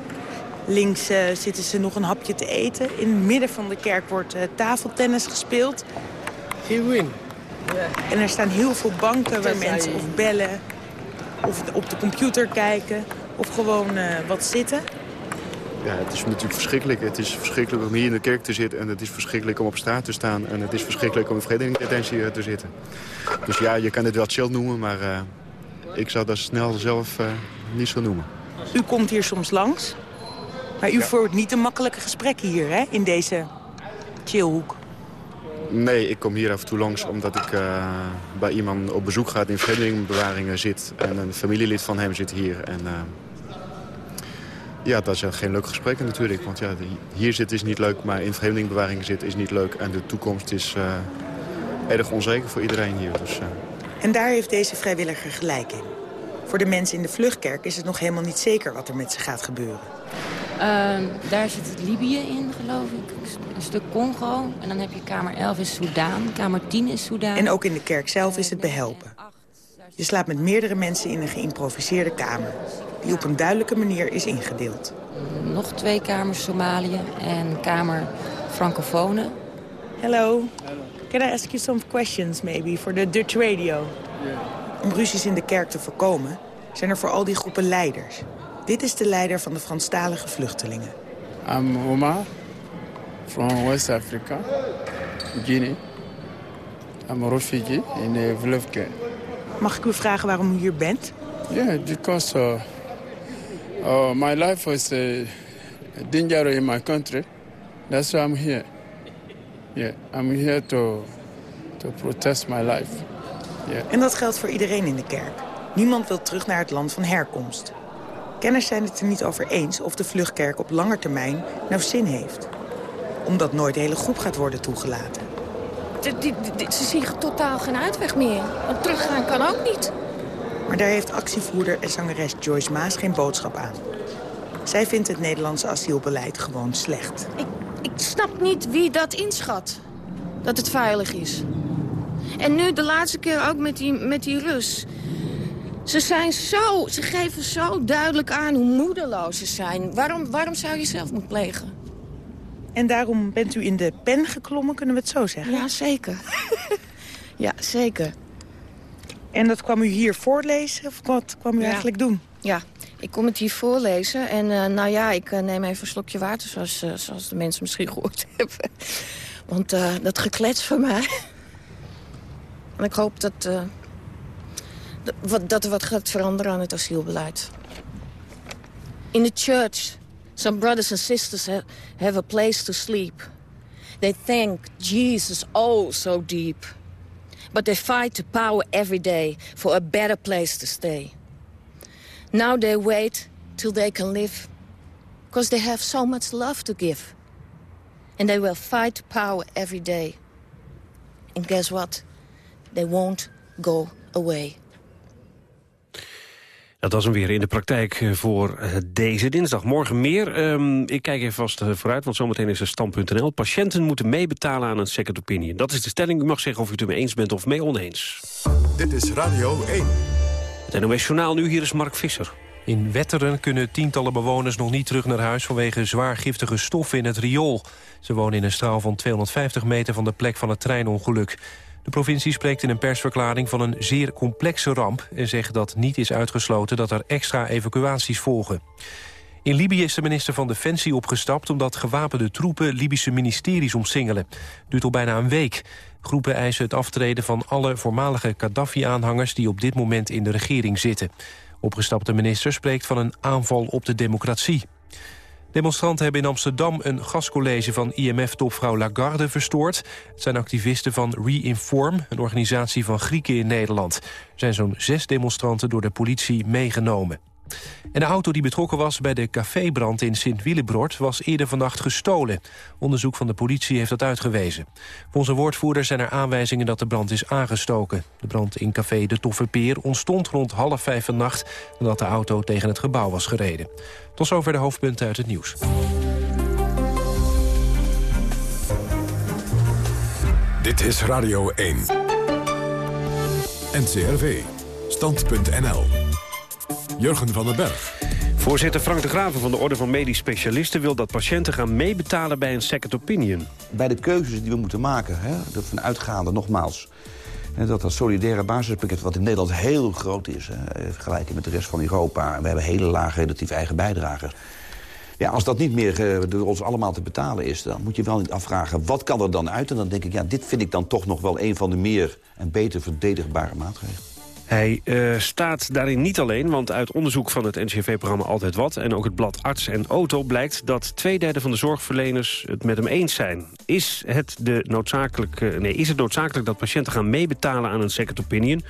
Links uh, zitten ze nog een hapje te eten. In het midden van de kerk wordt uh, tafeltennis gespeeld. He win. Yeah. En er staan heel veel banken waar mensen of bellen... of op de computer kijken of gewoon uh, wat zitten. Ja, het is natuurlijk verschrikkelijk. Het is verschrikkelijk om hier in de kerk te zitten. En het is verschrikkelijk om op straat te staan. En het is verschrikkelijk om in vrededetentie te zitten. Dus ja, je kan het wel chill noemen, maar uh, ik zou dat snel zelf uh, niet zo noemen. U komt hier soms langs, maar u ja. voert niet een makkelijke gesprekken hier, hè, in deze chillhoek. Nee, ik kom hier af en toe langs omdat ik uh, bij iemand op bezoek ga die in vreemdelingenbewaringen zit. En een familielid van hem zit hier. En, ja, dat zijn geen leuke gesprekken natuurlijk. Want ja, hier zitten is niet leuk, maar in vreemdelingenbewaringen zitten is niet leuk. En de toekomst is uh, erg onzeker voor iedereen hier. Dus, uh... En daar heeft deze vrijwilliger gelijk in? Voor de mensen in de vluchtkerk is het nog helemaal niet zeker wat er met ze gaat gebeuren. Ehm, daar zit het Libië in, geloof ik. Een stuk Congo. En dan heb je kamer 11 is Soudaan. Kamer 10 is Soudaan. En ook in de kerk zelf is het behelpen. Je slaapt met meerdere mensen in een geïmproviseerde kamer... die op een duidelijke manier is ingedeeld. Nog twee kamers Somalië en kamer Francofonen. Hello. Can I ask you some questions maybe for the Dutch radio? Om ruzies in de kerk te voorkomen zijn er voor al die groepen leiders. Dit is de leider van de Franstalige vluchtelingen. I'm Omar from West Africa, Guinea. I'm a refugee in the Vluvke. Mag ik u vragen waarom u hier bent? Yeah, because uh, uh, my life was uh, dangerous in my country. That's why I'm here. Yeah, I'm here to, to protest my life. Yeah. En dat geldt voor iedereen in de kerk. Niemand wil terug naar het land van herkomst. Kenners zijn het er niet over eens of de vluchtkerk op lange termijn nou zin heeft. Omdat nooit de hele groep gaat worden toegelaten. Ze zien totaal geen uitweg meer. Want teruggaan kan ook niet. Maar daar heeft actievoerder en zangeres Joyce Maas geen boodschap aan. Zij vindt het Nederlandse asielbeleid gewoon slecht. Ik, ik snap niet wie dat inschat. Dat het veilig is. En nu de laatste keer ook met die, met die Rus. Ze zijn zo, ze geven zo duidelijk aan hoe moedeloos ze zijn. Waarom, waarom zou je zelf moeten plegen? En daarom bent u in de pen geklommen, kunnen we het zo zeggen? Ja, zeker. ja, zeker. En dat kwam u hier voorlezen of wat kwam u Ja. eigenlijk doen? Ja, ik kom het hier voorlezen. En eh, nou ja, ik eh, neem even een slokje water, zoals, eh, zoals de mensen misschien gehoord hebben. Want dat geklets van mij... en ik hoop dat, dat, wat, dat er wat gaat veranderen aan het asielbeleid. In the church, some brothers and sisters ha- have a place to sleep. They thank Jesus oh so deep. But they fight the power every day for a better place to stay. Now they wait till they can live, because they have so much love to give. And they will fight the power every day. And guess what? They won't go away. Dat was hem weer in de praktijk eh, voor eh, deze dinsdag. Morgen meer. Ehm, ik kijk even vast eh, vooruit, want zometeen is er stand.nl. Patiënten moeten meebetalen aan een second opinion. Dat is de stelling. U mag zeggen of u het ermee eens bent of mee oneens. Dit is Radio 1. Het NOS Journaal nu, hier is Mark Visser. In Wetteren kunnen tientallen bewoners nog niet terug naar huis... vanwege zwaar giftige stoffen in het riool. Ze wonen in een straal van 250 meter van de plek van het treinongeluk. De provincie spreekt in een persverklaring van een zeer complexe ramp... en zegt dat niet is uitgesloten dat er extra evacuaties volgen. In Libië is de minister van Defensie opgestapt... omdat gewapende troepen Libische ministeries omsingelen. Duurt al bijna een week. Groepen eisen het aftreden van alle voormalige Gaddafi-aanhangers... die op dit moment in de regering zitten. Opgestapte minister spreekt van een aanval op de democratie. Demonstranten hebben in Amsterdam een gastcollege van IMF-topvrouw Lagarde verstoord. Het zijn activisten van Reinform, een organisatie van Grieken in Nederland. Er zijn zo'n zes demonstranten door de politie meegenomen. En de auto die betrokken was bij de cafébrand in Sint-Willebrord... was eerder vannacht gestolen. Onderzoek van de politie heeft dat uitgewezen. Volgens een woordvoerder zijn er aanwijzingen dat de brand is aangestoken. De brand in café De Toffe Peer ontstond rond half vijf vannacht... nadat de auto tegen het gebouw was gereden. Tot zover de hoofdpunten uit het nieuws. Dit is Radio 1. NCRV. Stand.nl. Jurgen van den Berg. Voorzitter Frank de Graven van de Orde van Medisch Specialisten... wil dat patiënten gaan meebetalen bij een second opinion. Bij de keuzes die we moeten maken, hè, dat van uitgaande nogmaals... hè, dat dat solidaire basispakket, wat in Nederland heel groot is... hè, vergelijking met de rest van Europa... en we hebben hele lage relatief eigen bijdragen... Ja, als dat niet meer eh, door ons allemaal te betalen is... dan moet je wel afvragen, wat kan er dan uit? En dan denk ik, ja, dit vind ik dan toch nog wel... een van de meer en beter verdedigbare maatregelen. Hij eh, staat daarin niet alleen, want uit onderzoek van het NCV-programma Altijd Wat... en ook het blad Arts en Auto blijkt dat twee derde van de zorgverleners het met hem eens zijn. Is het, de noodzakelijk, nee, is het noodzakelijk dat patiënten gaan meebetalen aan een second opinion?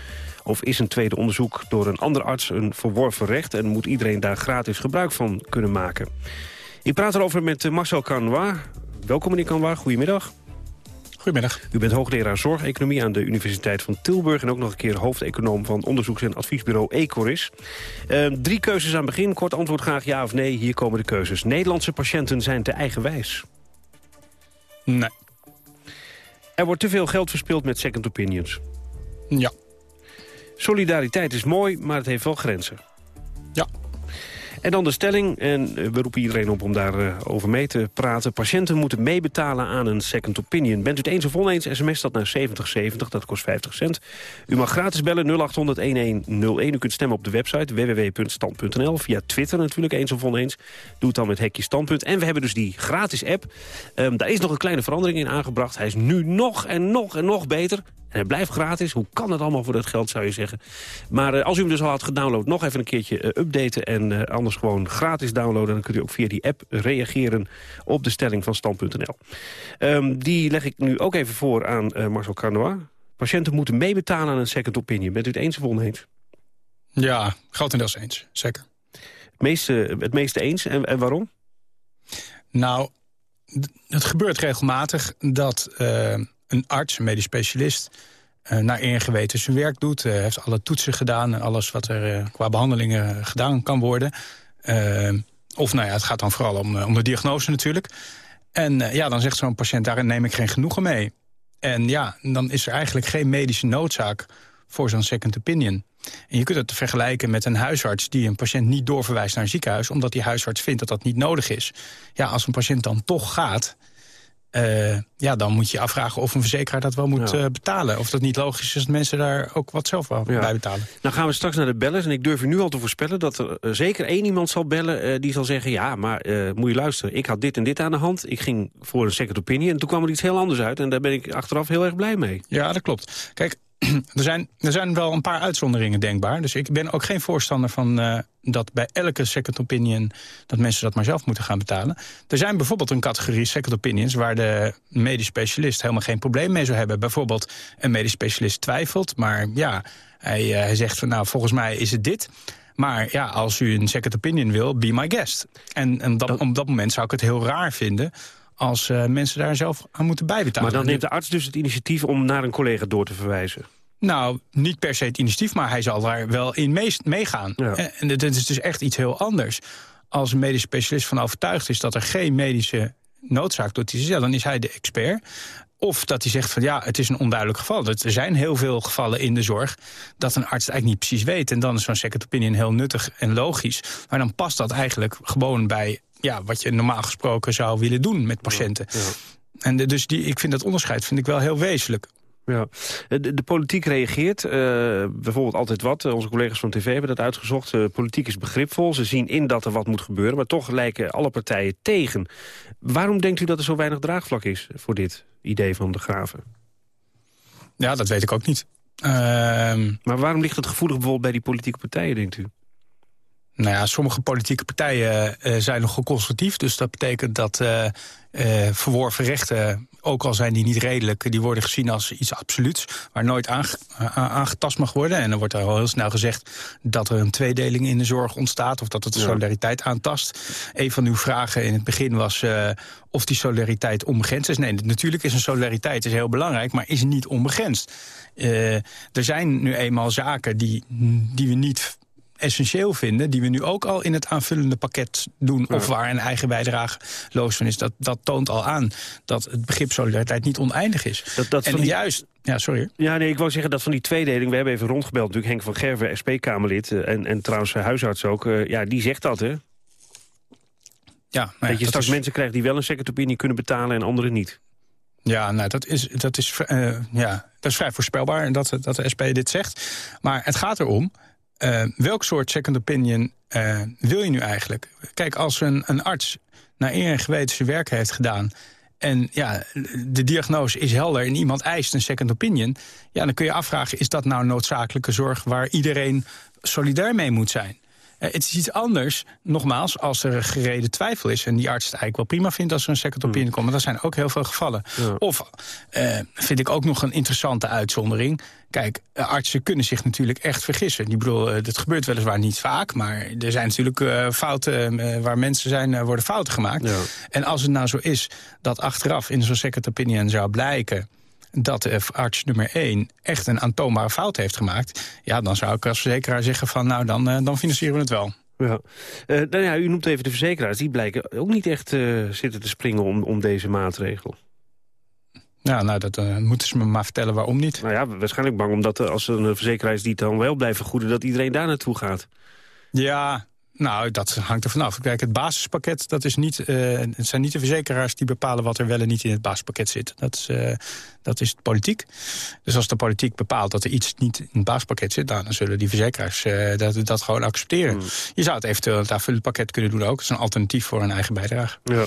Of is een tweede onderzoek door een andere arts een verworven recht... en moet iedereen daar gratis gebruik van kunnen maken? Ik praat erover met eh, Marcel Canois. Welkom meneer Canois, goedemiddag. Goedemiddag. U bent hoogleraar zorgeconomie aan de Universiteit van Tilburg... en ook nog een keer hoofdeconoom van onderzoeks- en adviesbureau Ecoris. Uh, drie keuzes aan het begin. Kort antwoord graag ja of nee. Hier komen de keuzes. Nederlandse patiënten zijn te eigenwijs. Nee. Er wordt te veel geld verspild met second opinions. Ja. Solidariteit is mooi, maar het heeft wel grenzen. Ja. En dan de stelling, en we roepen iedereen op om daarover over mee te praten. Patiënten moeten meebetalen aan een second opinion. Bent u het eens of oneens, sms dat naar 7070, dat kost 50 cent. U mag gratis bellen 0800-1101. U kunt stemmen op de website www.stand.nl. Via Twitter natuurlijk, eens of oneens. Doe het dan met hekje standpunt. En we hebben dus die gratis app. Um, daar is nog een kleine verandering in aangebracht. Hij is nu nog en nog en nog beter. En het blijft gratis. Hoe kan het allemaal voor dat geld, zou je zeggen. Maar uh, als u hem dus al had gedownload, nog even een keertje uh, updaten... en uh, anders gewoon gratis downloaden. Dan kunt u ook via die app reageren op de stelling van stand.nl. Um, die leg ik nu ook even voor aan Marcel Carnois. Patiënten moeten meebetalen aan een second opinion. Bent u het eens of oneens? Ja, grotendeels eens. Zeker. Het meeste, het meeste eens. En, en waarom? Nou, het gebeurt regelmatig dat een arts, een medisch specialist... Uh, naar eer geweten zijn werk doet. Uh, heeft alle toetsen gedaan en alles wat er uh, qua behandelingen gedaan kan worden. of nou ja, het gaat dan vooral om, om de diagnose natuurlijk. En ja, dan zegt zo'n patiënt, daar neem ik geen genoegen mee. En ja, dan is er eigenlijk geen medische noodzaak voor zo'n second opinion. En je kunt het vergelijken met een huisarts die een patiënt niet doorverwijst naar een ziekenhuis... omdat die huisarts vindt dat dat niet nodig is. Ja, als een patiënt dan toch gaat uh, ja, dan moet je je afvragen of een verzekeraar dat wel moet ja. uh, betalen. Of dat niet logisch is dat mensen daar ook wat zelf wel ja. bij betalen. Nou gaan we straks naar de bellers. En ik durf u nu al te voorspellen dat er uh, zeker één iemand zal bellen... Die zal zeggen, ja, maar moet je luisteren. Ik had dit en dit aan de hand. Ik ging voor een second opinion. En toen kwam er iets heel anders uit. En daar ben ik achteraf heel erg blij mee. Ja, dat klopt. Kijk, er zijn, er zijn wel een paar uitzonderingen denkbaar. Dus ik ben ook geen voorstander van uh, dat bij elke second opinion... dat mensen dat maar zelf moeten gaan betalen. Er zijn bijvoorbeeld een categorie second opinions... waar de medisch specialist helemaal geen probleem mee zou hebben. Bijvoorbeeld een medisch specialist twijfelt, maar ja, hij, uh, hij zegt van... nou, volgens mij is het dit... Maar ja, als u een second opinion wil, be my guest. En, en dat, op dat moment zou ik het heel raar vinden als uh, mensen daar zelf aan moeten bijbetalen. Maar dan neemt de arts dus het initiatief om naar een collega door te verwijzen? Nou, niet per se het initiatief, maar hij zal daar wel in meegaan. Ja. En dit is dus echt iets heel anders. Als een medisch specialist van overtuigd is dat er geen medische noodzaak tot is, ja, dan is hij de expert. Of dat hij zegt van ja, het is een onduidelijk geval. Er zijn heel veel gevallen in de zorg dat een arts het eigenlijk niet precies weet. En dan is zo'n second opinion heel nuttig en logisch. Maar dan past dat eigenlijk gewoon bij ja, wat je normaal gesproken zou willen doen met patiënten. Ja, ja. En de, dus die, ik vind dat onderscheid vind ik wel heel wezenlijk. Ja. De, de politiek reageert, uh, bijvoorbeeld altijd wat. Onze collega's van tv hebben dat uitgezocht. Uh, politiek is begripvol, ze zien in dat er wat moet gebeuren... maar toch lijken alle partijen tegen. Waarom denkt u dat er zo weinig draagvlak is voor dit idee van de graven? Ja, dat weet ik ook niet. Uh, maar waarom ligt het gevoelig bijvoorbeeld bij die politieke partijen, denkt u? Nou ja, sommige politieke partijen uh, zijn nogal conservatief. Dus dat betekent dat uh, uh, verworven rechten, ook al zijn die niet redelijk... die worden gezien als iets absoluuts, waar nooit aange aangetast mag worden. En dan wordt er al heel snel gezegd dat er een tweedeling in de zorg ontstaat... of dat het de solidariteit aantast. Een van uw vragen in het begin was of die solidariteit onbegrensd is. Nee, natuurlijk is een solidariteit is heel belangrijk, maar is niet onbegrensd. er zijn nu eenmaal zaken die, die we niet essentieel vinden... die we nu ook al in het aanvullende pakket doen... Ja. of waar een eigen bijdrage loos van is. Dat, dat toont al aan dat het begrip solidariteit niet oneindig is. Dat, dat en die... juist... Ja, sorry. Ja, nee, ik wou zeggen dat van die tweedeling... we hebben even rondgebeld natuurlijk Henk van Gerven, SP-Kamerlid... en, en trouwens huisarts ook, uh, ja, die zegt dat, hè? Ja, nou ja, dat je straks is... mensen krijgt die wel een second opinion kunnen betalen... en anderen niet. Ja, nou, dat is, dat is, uh, ja, dat is vrij voorspelbaar dat, dat de SP dit zegt. Maar het gaat erom... Uh, welk soort second opinion uh, wil je nu eigenlijk? Kijk, als een, een arts naar eer en geweten zijn werk heeft gedaan... en ja, de diagnose is helder en iemand eist een second opinion... ja, dan kun je afvragen, is dat nou noodzakelijke zorg... waar iedereen solidair mee moet zijn? Het is iets anders, nogmaals, als er gereden twijfel is... en die arts het eigenlijk wel prima vindt als er een second opinion komt. Maar dat zijn ook heel veel gevallen. Of eh, vind ik ook nog een interessante uitzondering... Kijk, eh, artsen kunnen zich natuurlijk echt vergissen. Ik bedoel, eh, dat gebeurt weliswaar niet vaak... maar er zijn natuurlijk eh, fouten eh, waar mensen zijn, eh, worden fouten gemaakt. En als het nou zo is dat achteraf in zo'n second opinion zou blijken dat de arts nummer 1 echt een aantoonbare fout heeft gemaakt... ja, dan zou ik als verzekeraar zeggen van nou, dan, eh, dan financieren we het wel. Ja. Eh, nou ja, u noemt even de verzekeraars. Die blijken ook niet echt eh, zitten te springen om, om deze maatregel. Ja, nou, dat moeten ze me maar vertellen waarom niet. Nou ja, waarschijnlijk bang omdat als er een verzekeraar is die het dan wel blijft vergoeden... dat iedereen daar naartoe gaat. Ja, nou, dat hangt er vanaf. Kijk, het basispakket, dat is niet, eh, het zijn niet de verzekeraars die bepalen wat er wel en niet in het basispakket zit. Dat is, eh, dat is politiek. Dus als de politiek bepaalt dat er iets niet in het basispakket zit, nou, dan zullen die verzekeraars eh, dat, dat gewoon accepteren. Je zou het eventueel het aanvullend pakket kunnen doen ook. Dat is een alternatief voor een eigen bijdrage. Ja.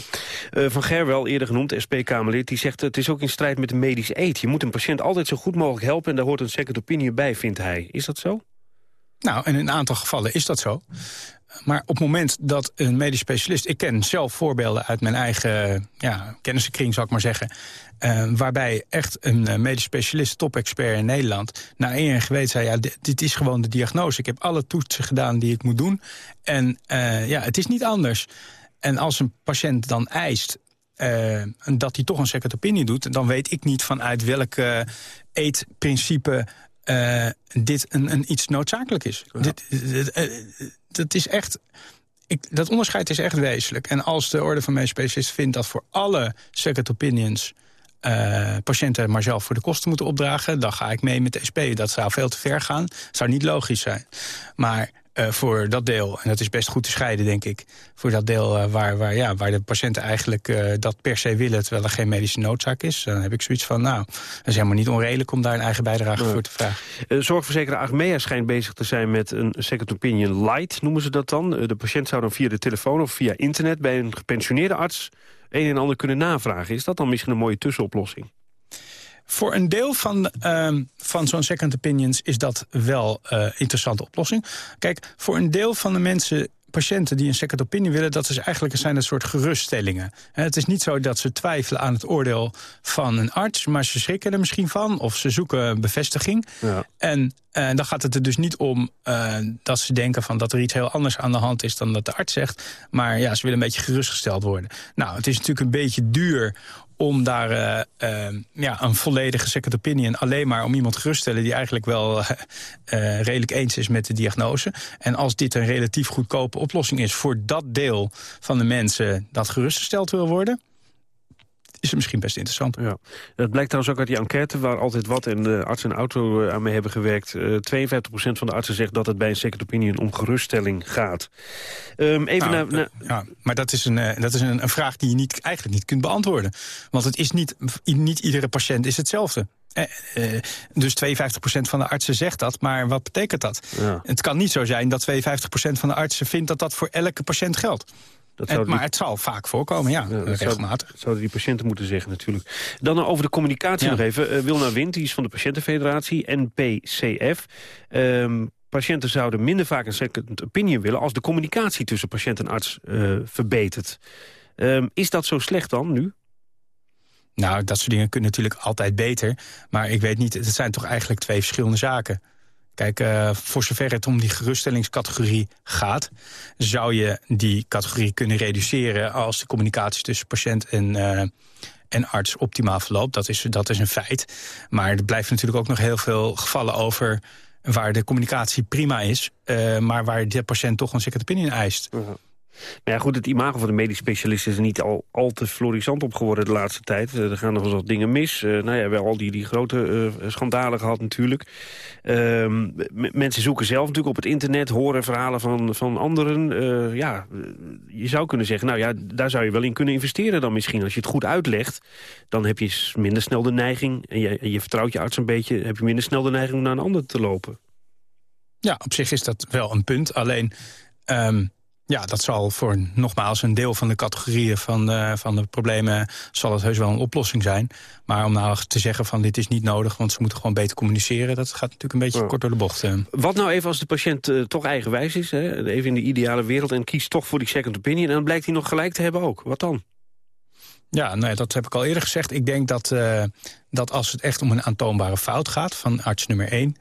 Van Gerwel, eerder genoemd, SP-Kamerlid, die zegt... het is ook in strijd met de medische eet. Je moet een patiënt altijd zo goed mogelijk helpen... en daar hoort een second opinion bij, vindt hij. Is dat zo? Nou, in een aantal gevallen is dat zo. Maar op het moment dat een medisch specialist... ik ken zelf voorbeelden uit mijn eigen ja, kennissenkring, zou ik maar zeggen... eh, waarbij echt een eh, medisch specialist, top-expert in Nederland... na één en geweten zei, ja, dit, dit is gewoon de diagnose. Ik heb alle toetsen gedaan die ik moet doen. En eh, ja, het is niet anders. En als een patiënt dan eist dat hij toch een second opinion doet... dan weet ik niet vanuit welk eetprincipe dit een, een iets noodzakelijk is. Dit, dit, dat is echt... Ik, dat onderscheid is echt wezenlijk. En als de Orde van Medisch Specialisten vindt dat voor alle second opinions... eh, patiënten maar zelf voor de kosten moeten opdragen... dan ga ik mee met de SP. Dat zou veel te ver gaan. Dat zou niet logisch zijn. Maar eh, voor dat deel, en dat is best goed te scheiden, denk ik... voor dat deel eh, waar, waar, ja, waar de patiënten eigenlijk eh, dat per se willen... terwijl er geen medische noodzaak is, dan heb ik zoiets van... nou, dat is helemaal niet onredelijk om daar een eigen bijdrage voor te vragen. Zorgverzekeraar Achmea schijnt bezig te zijn met een second opinion light, noemen ze dat dan. De patiënt zou dan via de telefoon of via internet bij een gepensioneerde arts... een en ander kunnen navragen. Is dat dan misschien een mooie tussenoplossing? Voor een deel van, ehm, van zo'n second opinions is dat wel een interessante oplossing. Kijk, voor een deel van de mensen patiënten die een second opinion willen... dat is eigenlijk zijn een soort geruststellingen. Het is niet zo dat ze twijfelen aan het oordeel van een arts... maar ze schrikken er misschien van of ze zoeken bevestiging. En eh, dan gaat het er dus niet om eh, dat ze denken van dat er iets heel anders aan de hand is... dan dat de arts zegt, maar ja, ze willen een beetje gerustgesteld worden. Nou, het is natuurlijk een beetje duur om daar eh, eh, ja, een volledige second opinion... alleen maar om iemand gerust te stellen die eigenlijk wel eh, redelijk eens is met de diagnose. En als dit een relatief goedkope oplossing is voor dat deel van de mensen... dat gerustgesteld wil worden, is het misschien best interessant. Ja. Dat blijkt trouwens ook uit die enquête waar altijd wat en de arts en auto eh, aan mee hebben gewerkt. Eh 52% van de artsen zegt dat het bij een second opinion om geruststelling gaat. Ehm, even Nou, naar... naar- Ja, maar dat is, een, eh, dat is een, een vraag die je niet, eigenlijk niet kunt beantwoorden. Want het is niet, niet iedere patiënt is hetzelfde. Eh, eh, dus 52% van de artsen zegt dat, maar wat betekent dat? Het kan niet zo zijn dat 52% van de artsen vindt dat dat voor elke patiënt geldt. Dat En- zou maar het zal vaak voorkomen, ja, Ja, zou- regelmatig. dat zouden die patiënten moeten zeggen natuurlijk. Dan nog over de communicatie Ja. nog even. Eh, Wilna Wind, die is van de Patiëntenfederatie, NPCF. Ehm, patiënten zouden minder vaak een second opinion willen... als de communicatie tussen patiënt en arts eh, verbetert. Ehm, is dat zo slecht dan nu? Nou, dat soort dingen kunnen natuurlijk altijd beter. Maar ik weet niet, het zijn toch eigenlijk twee verschillende zaken. Kijk, eh, voor zover het om die geruststellingscategorie gaat... zou je die categorie kunnen reduceren... als de communicatie tussen patiënt en, eh, en arts optimaal verloopt. Dat is, dat is een feit. Maar er blijven natuurlijk ook nog heel veel gevallen over... waar de communicatie prima is... eh, maar waar de patiënt toch een second opinion eist. Maar ja, goed, het imago van de medisch specialist is er niet al, al te florissant op geworden de laatste tijd. Eh, er gaan nog eens wat dingen mis. Eh, nou ja, we hebben al die, die grote eh, schandalen gehad natuurlijk. Ehm, mensen zoeken zelf natuurlijk op het internet, horen verhalen van, van anderen. Ja, je zou kunnen zeggen, nou ja, daar zou je wel in kunnen investeren dan misschien. Als je het goed uitlegt, dan heb je minder snel de neiging... en je, je vertrouwt je arts een beetje, heb je minder snel de neiging om naar een ander te lopen. Ja, op zich is dat wel een punt. Alleen, ehm, Ja, dat zal voor nogmaals een deel van de categorieën van, uh, van de problemen... zal het heus wel een oplossing zijn. Maar om nou te zeggen van dit is niet nodig... want ze moeten gewoon beter communiceren... dat gaat natuurlijk een beetje kort door de bocht. Uh. Wat nou even als de patiënt uh, toch eigenwijs is... Hè? even in de ideale wereld en kiest toch voor die second opinion... en dan blijkt hij nog gelijk te hebben ook. Wat dan? Ja, nee, dat heb ik al eerder gezegd. Ik denk dat, dat als het echt om een aantoonbare fout gaat... van arts nummer 1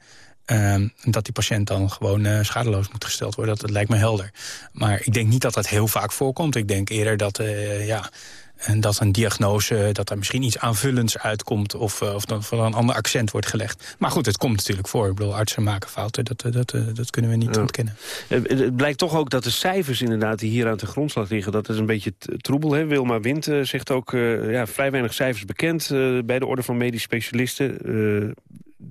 Uh, dat die patiënt dan gewoon uh, schadeloos moet gesteld worden. Dat, dat, lijkt me helder. Maar ik denk niet dat dat heel vaak voorkomt. Ik denk eerder dat, uh, ja, en dat een diagnose, dat er misschien iets aanvullends uitkomt... of, uh, of dan voor een ander accent wordt gelegd. Maar goed, het komt natuurlijk voor. Ik bedoel, artsen maken fouten, dat, dat, dat kunnen we niet ja. ontkennen. Het blijkt toch ook dat de cijfers inderdaad die hier aan de grondslag liggen... dat is een beetje troebel. Hè? Wilma Wind zegt ook ja, vrij weinig cijfers bekend... bij de orde van medisch specialisten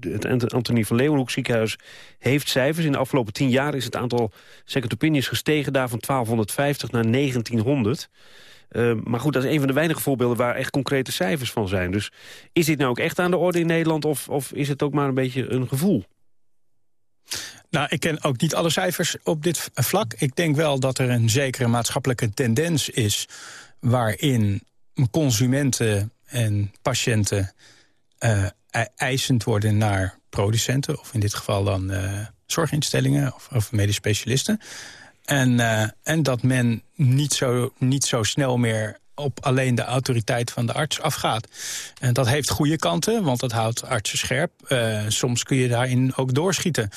het Antonie van Leeuwenhoek ziekenhuis heeft cijfers. In de afgelopen tien jaar is het aantal second opinions gestegen... daar van 1250 naar 1900. Uh, maar goed, dat is een van de weinige voorbeelden... waar echt concrete cijfers van zijn. Dus is dit nou ook echt aan de orde in Nederland... of, of is het ook maar een beetje een gevoel? Nou, ik ken ook niet alle cijfers op dit vlak. Ik denk wel dat er een zekere maatschappelijke tendens is... waarin consumenten en patiënten uh, eisend worden naar producenten... of in dit geval dan uh, zorginstellingen of, of medisch specialisten. En, uh, en dat men niet zo, niet zo snel meer op alleen de autoriteit van de arts afgaat. En dat heeft goede kanten, want dat houdt artsen scherp. Uh, soms kun je daarin ook doorschieten.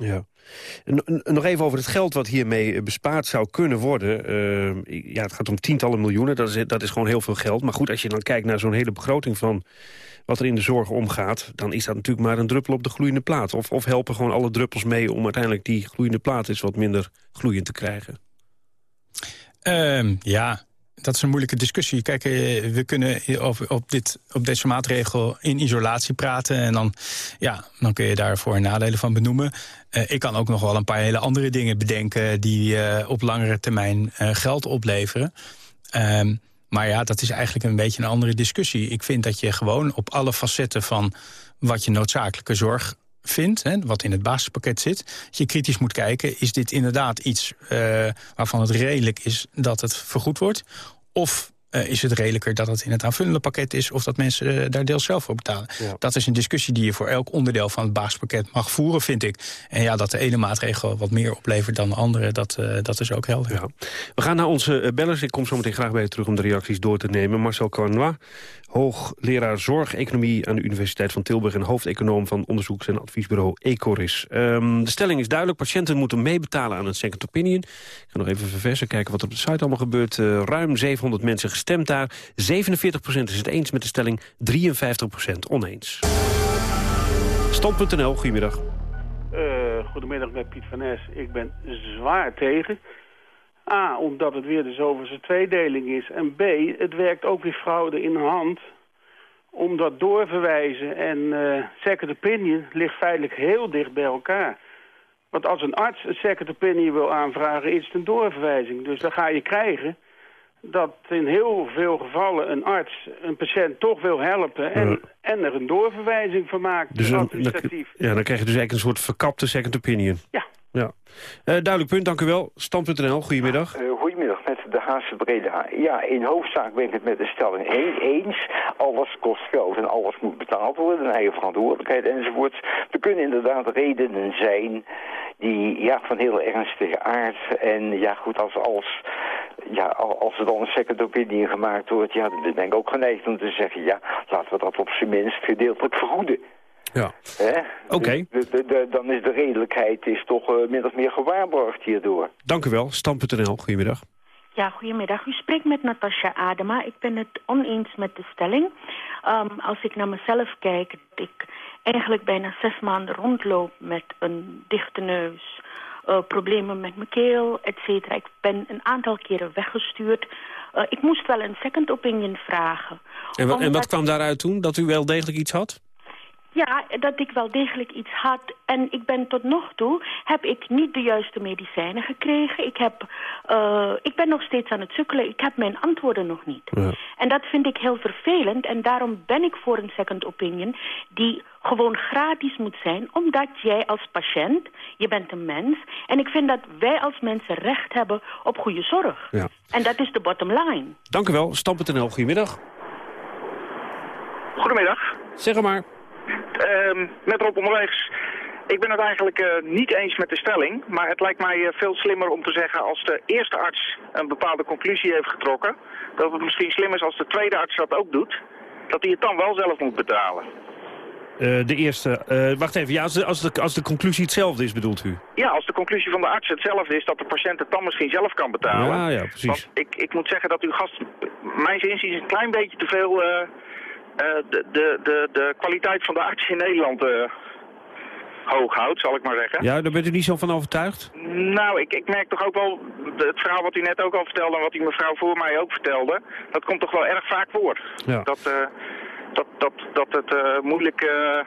Ja. Nog even over het geld wat hiermee bespaard zou kunnen worden. Uh, ja, het gaat om tientallen miljoenen, dat is, dat is gewoon heel veel geld. Maar goed, als je dan kijkt naar zo'n hele begroting van wat er in de zorg omgaat... dan is dat natuurlijk maar een druppel op de gloeiende plaat. Of, of helpen gewoon alle druppels mee om uiteindelijk die gloeiende plaat... eens wat minder gloeiend te krijgen? Um, ja, dat is een moeilijke discussie. Kijk, eh, we kunnen over, op, dit, op deze maatregel in isolatie praten... en dan, ja, dan kun je daar voor- en nadelen van benoemen. Uh, ik kan ook nog wel een paar hele andere dingen bedenken... die uh, op langere termijn geld opleveren. Um, maar ja, dat is eigenlijk een beetje een andere discussie. Ik vind dat je gewoon op alle facetten van wat je noodzakelijke zorg vindt, hè, wat in het basispakket zit, dat je kritisch moet kijken... is dit inderdaad iets uh, waarvan het redelijk is dat het vergoed wordt... of uh, is het redelijker dat het in het aanvullende pakket is... of dat mensen uh, daar deels zelf voor betalen. Ja. Dat is een discussie die je voor elk onderdeel van het basispakket mag voeren, vind ik. En ja, dat de ene maatregel wat meer oplevert dan de andere, dat, uh, dat is ook helder. Ja. We gaan naar onze bellers. Ik kom zo meteen graag bij je terug om de reacties door te nemen. Marcel Carnois, hoogleraar zorgeconomie aan de Universiteit van Tilburg... en hoofdeconoom van onderzoeks- en adviesbureau Ecoris. Um, de stelling is duidelijk, patiënten moeten meebetalen aan een second opinion. Ik ga nog even verversen, kijken wat op de site allemaal gebeurt. Uh, ruim 700 mensen gestemd daar. 47% is het eens met de stelling, 53% oneens. Stand.nl, goedemiddag. Uh, goedemiddag met Piet van Nes. Ik ben zwaar tegen... A, omdat het weer de zoveelste tweedeling is. En B, het werkt ook weer fraude in de hand. Omdat doorverwijzen en uh, second opinion ligt feitelijk heel dicht bij elkaar. Want als een arts een second opinion wil aanvragen, is het een doorverwijzing. Dus dan ga je krijgen dat in heel veel gevallen een arts een patiënt toch wil helpen... en, en er een doorverwijzing van maakt, dus administratief. Ja, dan krijg je dus eigenlijk een soort verkapte second opinion. Ja. Ja. Uh, duidelijk punt, dank u wel. Stand.nl, goedemiddag. Uh, goedemiddag, met de Haagse Breda. Ja, in hoofdzaak ben ik het met de stelling eens. Alles kost geld en alles moet betaald worden, een eigen verantwoordelijkheid enzovoort. Er kunnen inderdaad redenen zijn die ja, van heel ernstige aard. En ja, goed, als, als, ja, als er dan een second opinion gemaakt wordt, ja, dan ben ik ook geneigd om te zeggen, ja, laten we dat op zijn minst gedeeltelijk vergoeden. Ja. Oké. Okay. Dus dan is de redelijkheid is toch uh, min of meer gewaarborgd hierdoor. Dank u wel. Stam.nl, goedemiddag. Ja, goedemiddag. U spreekt met Natasja Adema. Ik ben het oneens met de stelling. Um, als ik naar mezelf kijk, dat ik eigenlijk bijna zes maanden rondloop met een dichte neus... Uh, problemen met mijn keel, et cetera. Ik ben een aantal keren weggestuurd. Uh, ik moest wel een second opinion vragen. En, wat, en wat kwam daaruit toen? Dat u wel degelijk iets had? Ja, dat ik wel degelijk iets had. En ik ben tot nog toe, heb ik niet de juiste medicijnen gekregen. Ik, heb, uh, ik ben nog steeds aan het sukkelen. Ik heb mijn antwoorden nog niet. Ja. En dat vind ik heel vervelend. En daarom ben ik voor een second opinion die gewoon gratis moet zijn... omdat jij als patiënt, je bent een mens... en ik vind dat wij als mensen recht hebben op goede zorg. Ja. En dat is de bottom line. Dank u wel. Stam.nl, goedemiddag. Goedemiddag. Zeg er maar. Ehm, met Rob Omrechts. Ik ben het eigenlijk eh, niet eens met de stelling, maar het lijkt mij eh, veel slimmer om te zeggen als de eerste arts een bepaalde conclusie heeft getrokken, dat het misschien slim is als de tweede arts dat ook doet, dat hij het dan wel zelf moet betalen. Eh, de eerste. wacht even, ja, als, de, als, de, als de conclusie hetzelfde is, bedoelt u? Ja, als de conclusie van de arts hetzelfde is, dat de patiënt het dan misschien zelf kan betalen. Ja, ja, precies. Want ik, ik moet zeggen dat uw gast, mijn inziens, een klein beetje te veel de, de, de, de kwaliteit van de arts in Nederland eh, hoog houdt, zal ik maar zeggen. Ja, daar bent u niet zo van overtuigd? Nou, ik, ik merk toch ook wel, het verhaal wat u net ook al vertelde en wat die mevrouw voor mij ook vertelde, dat komt toch wel erg vaak voor. Ja. Dat, eh, dat, dat, dat het eh, moeilijke,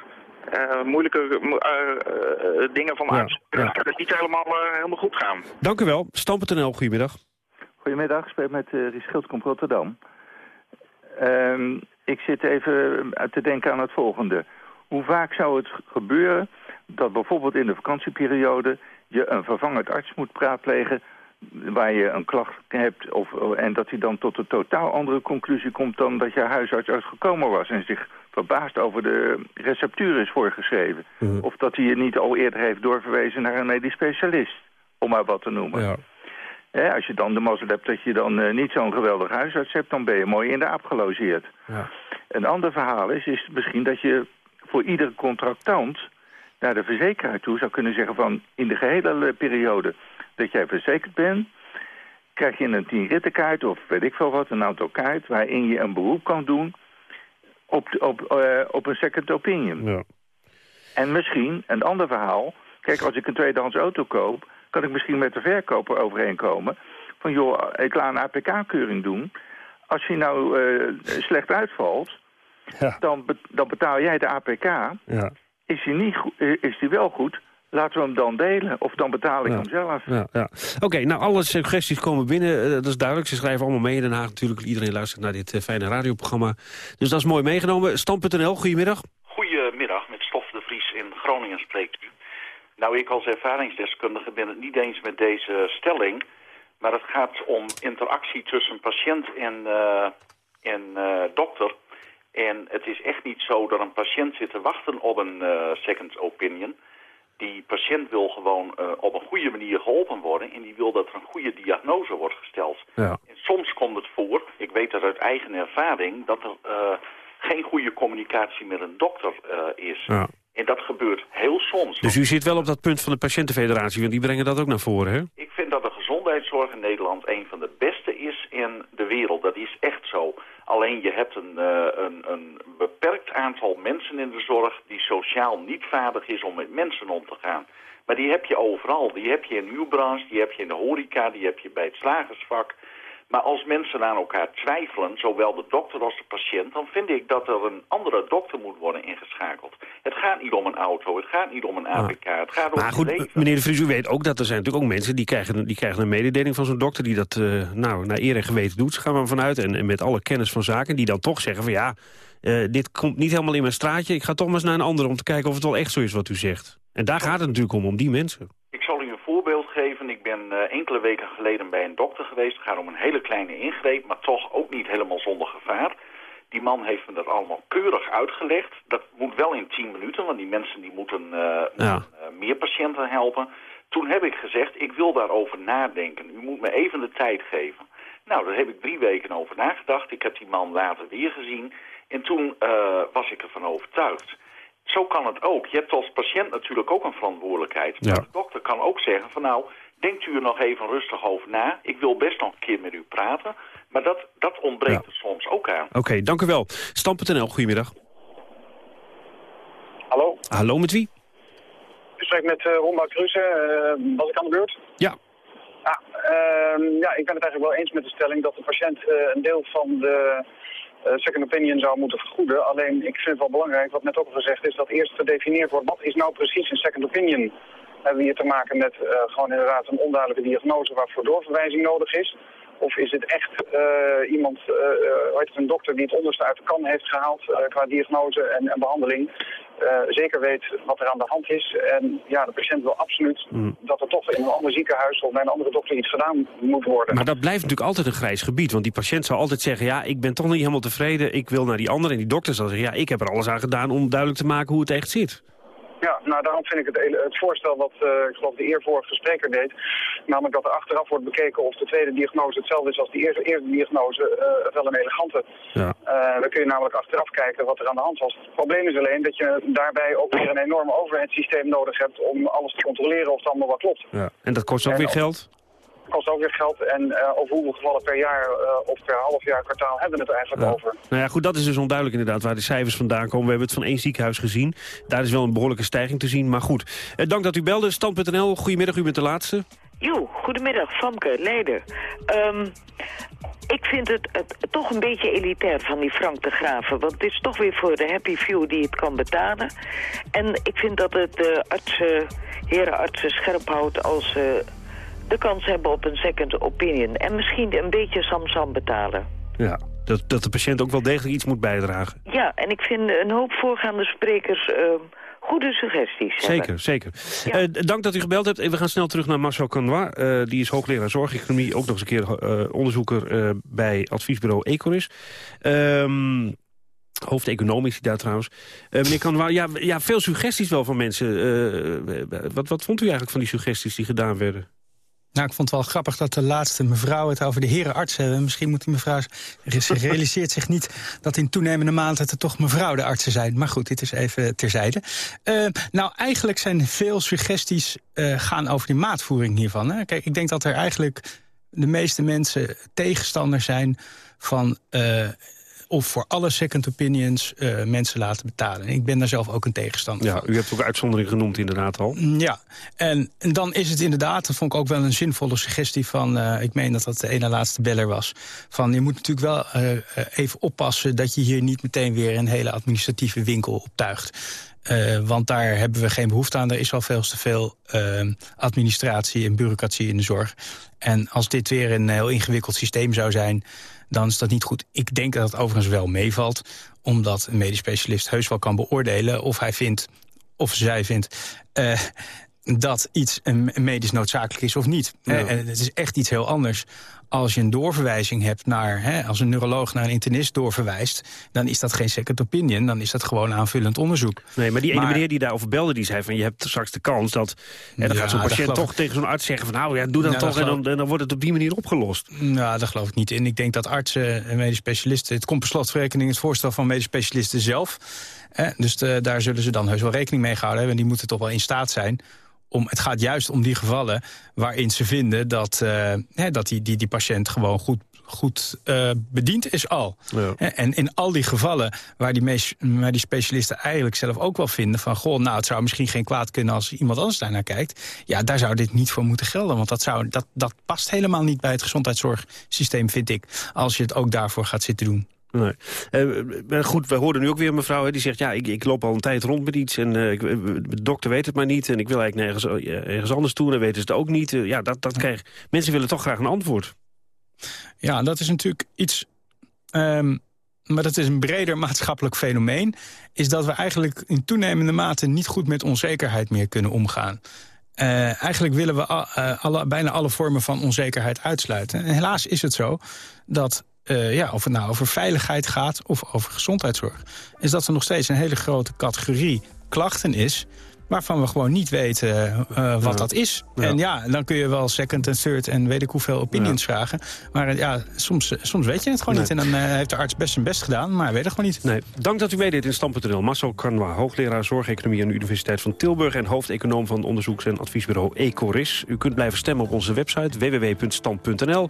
eh, moeilijke eh, eh, dingen van Ja, arts ja. dat het niet helemaal, eh, helemaal goed gaan. Dank u wel. Stam.nl, goedemiddag. Goedemiddag, ik spreek met uh, Ries Schildkamp Rotterdam. Ehm, ik zit even te denken aan het volgende. Hoe vaak zou het gebeuren dat bijvoorbeeld in de vakantieperiode... je een vervangend arts moet raadplegen waar je een klacht hebt... Of, en dat hij dan tot een totaal andere conclusie komt... dan dat je huisarts uitgekomen was... en zich verbaasd over de receptuur is voorgeschreven. Of dat hij je niet al eerder heeft doorverwezen naar een medisch specialist. Om maar wat te noemen. Ja. Hè, als je dan de mazzel hebt dat je dan eh, niet zo'n geweldig huisarts hebt... dan ben je mooi in de aap gelogeerd. Ja. Een ander verhaal is, is misschien dat je voor iedere contractant... naar de verzekeraar toe zou kunnen zeggen van... in de gehele periode dat jij verzekerd bent... krijg je een tien rittenkaart of weet ik veel wat, een autokaart... waarin je een beroep kan doen op, op, eh, op een second opinion. Ja. En misschien, een ander verhaal... Kijk, als ik een tweedehands auto koop... kan ik misschien met de verkoper overeenkomen... van joh, ik laat een APK-keuring doen. Als die nou eh, slecht uitvalt... Dan, be- dan betaal jij de APK. Ja. Is die, niet goed, eh, is die wel goed, laten we hem dan delen. Of dan betaal ik Ja. hem zelf. Ja, ja. Oké, nou alle suggesties komen binnen. Eh, dat is duidelijk. Ze schrijven allemaal mee in Den Haag natuurlijk. Iedereen luistert naar dit fijne radioprogramma. Dus dat is mooi meegenomen. Stam.nl, goedemiddag. Goedemiddag, met Stof de Vries in Groningen spreekt u. Nou, ik als ervaringsdeskundige ben het niet eens met deze stelling. Maar het gaat om interactie tussen patiënt en, eh, en eh, dokter. En het is echt niet zo dat een patiënt zit te wachten op een eh, second opinion. Die patiënt wil gewoon op een goede manier geholpen worden... en die wil dat er een goede diagnose wordt gesteld. Ja. En soms komt het voor, ik weet dat uit eigen ervaring... dat er geen goede communicatie met een dokter is. Ja. En dat gebeurt heel soms. Dus u zit wel op dat punt van de patiëntenfederatie, want die brengen dat ook naar voren, hè? Ik vind dat de gezondheidszorg in Nederland een van de beste is in de wereld. Dat is echt zo. Alleen je hebt een, eh, een, een beperkt aantal mensen in de zorg die sociaal niet vaardig is om met mensen om te gaan. Maar die heb je overal. Die heb je in uw branche, die heb je in de horeca, die heb je bij het slagersvak. Maar als mensen aan elkaar twijfelen, zowel de dokter als de patiënt... dan vind ik dat er een andere dokter moet worden ingeschakeld. Het gaat niet om een auto, het gaat niet om een APK, het gaat om Maar goed, leven. meneer de Vries, u weet ook dat er zijn natuurlijk ook mensen... die krijgen, die krijgen een mededeling van zo'n dokter... die dat eh, nou, naar eer en geweten doet, gaan we maar vanuit. En, en met alle kennis van zaken, die dan toch zeggen van... ja, eh, dit komt niet helemaal in mijn straatje. Ik ga toch maar eens naar een ander om te kijken of het wel echt zo is wat u zegt. En daar gaat het natuurlijk om, om die mensen. Ik zal u een voorbeeld geven. Ik ben eh, enkele weken geleden bij een dokter geweest. Het gaat om een hele kleine ingreep, maar toch ook niet helemaal zonder gevaar. Die man heeft me dat allemaal keurig uitgelegd. Dat moet wel in 10 minuten, want die mensen die moeten, eh, Ja. eh, meer patiënten helpen. Toen heb ik gezegd, ik wil daarover nadenken. U moet me even de tijd geven. Nou, daar heb ik drie weken over nagedacht. Ik heb die man later weer gezien. En toen was ik ervan overtuigd. Zo kan het ook. Je hebt als patiënt natuurlijk ook een verantwoordelijkheid. Maar Ja. de dokter kan ook zeggen van nou, denkt u er nog even rustig over na. Ik wil best nog een keer met u praten. Maar dat, dat ontbreekt er soms ook aan. Oké, dank u wel. Stam.nl, goedemiddag. Hallo, Hallo, met wie? ik spreek met uh, Ronda Kruse. Eh, was ik aan de beurt? Ja. Ja, ehm, ja, ik ben het eigenlijk wel eens met de stelling dat de patiënt eh, een deel van de eh, second opinion zou moeten vergoeden. Alleen ik vind het wel belangrijk, wat net ook al gezegd is, dat eerst gedefinieerd wordt wat is nou precies een second opinion. Hebben we hier te maken met eh, gewoon inderdaad een onduidelijke diagnose waarvoor doorverwijzing nodig is? Of is het echt eh, iemand, uh, uh, een dokter die het onderste uit de kan heeft gehaald uh, qua diagnose en, en behandeling? eh, zeker weet wat er aan de hand is. En ja, de patiënt wil absoluut Mm. dat er toch in een ander ziekenhuis of bij een andere dokter iets gedaan moet worden. Maar dat blijft natuurlijk altijd een grijs gebied. Want die patiënt zal altijd zeggen... ja, ik ben toch niet helemaal tevreden, ik wil naar die andere. En die dokter zal zeggen... ja, ik heb er alles aan gedaan om duidelijk te maken hoe het echt zit. Ja, nou daarom vind ik het, het voorstel wat eh, ik geloof de eervorige spreker deed, namelijk dat er achteraf wordt bekeken of de tweede diagnose hetzelfde is als die eerste, eerste diagnose, eh, wel een elegante. Ja. Eh, dan kun je namelijk achteraf kijken wat er aan de hand was. Het probleem is alleen dat je daarbij ook weer een enorm overheidssysteem nodig hebt om alles te controleren of het allemaal wat klopt. Ja. En dat kost ook En weer geld? Kost ook weer geld en eh, over hoeveel gevallen per jaar eh, of per half jaar, kwartaal hebben we het eigenlijk Ja. over. Nou ja, goed, dat is dus onduidelijk inderdaad waar de cijfers vandaan komen. We hebben het van één ziekenhuis gezien. Daar is wel een behoorlijke stijging te zien, maar goed. Eh, dank dat u belde. Stand.nl, goedemiddag, u bent de laatste. Jo, goedemiddag, Famke, Leider. Ehm, ik vind het, het toch een beetje elitair van die Frank de Graven. Want het is toch weer voor de happy few die het kan betalen. En ik vind dat het de artsen, herenartsen scherp houdt als ze de kans hebben op een second opinion. En misschien een beetje samsam betalen. Ja, dat, dat de patiënt ook wel degelijk iets moet bijdragen. Ja, en ik vind een hoop voorgaande sprekers ehm, goede suggesties hebben. Zeker, zeker. Eh, dank dat u gebeld hebt. En we gaan snel terug naar Marcel Canois. Eh, die is hoogleraar zorgeconomie. Ook nog eens een keer eh, onderzoeker bij adviesbureau Ecoris. Ehm Hoofdeconomisch daar trouwens. Eh, meneer Canois, ja, ja, veel suggesties wel van mensen. Wat, wat vond u eigenlijk van die suggesties die gedaan werden? Nou, ik vond het wel grappig dat de laatste mevrouw het over de herenarts hebben. Misschien moet die mevrouw... Ze realiseert zich niet dat in toenemende mate het er toch mevrouw de artsen zijn. Maar goed, dit is even terzijde. Uh, nou, eigenlijk zijn veel suggesties uh, gaan over die maatvoering hiervan. Hè? Kijk, ik denk dat er eigenlijk de meeste mensen tegenstander zijn van... Uh, of voor alle second opinions uh, mensen laten betalen. Ik ben daar zelf ook een tegenstander ja, van. U hebt ook uitzondering genoemd inderdaad al. Ja, en, en, dan is het inderdaad, dat vond ik ook wel een zinvolle suggestie van... Uh, ik meen dat dat de ene laatste beller was... van je moet natuurlijk wel uh, even oppassen dat je hier niet meteen weer een hele administratieve winkel optuigt. Uh, want daar hebben we geen behoefte aan. Er is al veel te veel uh, administratie en bureaucratie in de zorg. En als dit weer een heel ingewikkeld systeem zou zijn... dan is dat niet goed. Ik denk dat het overigens wel meevalt. Omdat een medisch specialist heus wel kan beoordelen... of hij vindt, of zij vindt... Uh, dat iets medisch noodzakelijk is of niet. Ja. En het is echt iets heel anders. Als je een doorverwijzing hebt naar... Hè, als een neuroloog naar een internist doorverwijst... dan is dat geen second opinion, dan is dat gewoon aanvullend onderzoek. Nee, maar die ene maar, meneer die daarover belde, die zei van... je hebt straks de kans dat... En dan ja, gaat zo'n patiënt toch ik... tegen zo'n arts zeggen van... nou ja, doe dat nou, toch dat en, dan, en dan wordt het op die manier opgelost. Nou, daar geloof ik niet in. Ik denk dat artsen en medisch specialisten... het komt per slotverrekening het voorstel van medisch specialisten zelf... Eh, dus de, daar zullen ze dan heus wel rekening mee gehouden hebben. En die moeten toch wel in staat zijn om, het gaat juist om die gevallen waarin ze vinden dat, uh, hè, dat die, die, die patiënt gewoon goed, goed uh, bediend is al. Ja. En in al die gevallen waar die, waar die specialisten eigenlijk zelf ook wel vinden van... goh, nou, het zou misschien geen kwaad kunnen als iemand anders daar naar kijkt. Ja, daar zou dit niet voor moeten gelden. Want dat, zou, dat, dat past helemaal niet bij het gezondheidszorgsysteem, vind ik. Als je het ook daarvoor gaat zitten doen. Nee. Uh, goed, we hoorden nu ook weer een mevrouw hè, die zegt... ja, ik, ik loop al een tijd rond met iets en ik, de dokter weet het maar niet... en ik wil eigenlijk nergens, ergens anders toe dan weten ze het ook niet. ja, dat, dat krijg, mensen willen toch graag een antwoord. Ja, dat is natuurlijk iets... Um, maar dat is een breder maatschappelijk fenomeen... is dat we eigenlijk in toenemende mate niet goed met onzekerheid meer kunnen omgaan. Eigenlijk willen we al, alle, bijna alle vormen van onzekerheid uitsluiten. En helaas is het zo dat uh, ja, of het nou over veiligheid gaat of over gezondheidszorg... is dat er nog steeds een hele grote categorie klachten is... waarvan we gewoon niet weten uh, wat ja. dat is. Ja. En ja, dan kun je wel second en third en weet ik hoeveel opinions ja. vragen. Maar ja, soms, soms weet je het gewoon nee. niet. En dan uh, heeft de arts best zijn best gedaan, maar hij weet het gewoon niet. Nee. Dank dat u meedeed in Stam.nl. Marcel Canois, hoogleraar zorgeconomie aan de Universiteit van Tilburg... en hoofdeconoom van onderzoeks- en adviesbureau Ecoris. U kunt blijven stemmen op onze website www.stand.nl.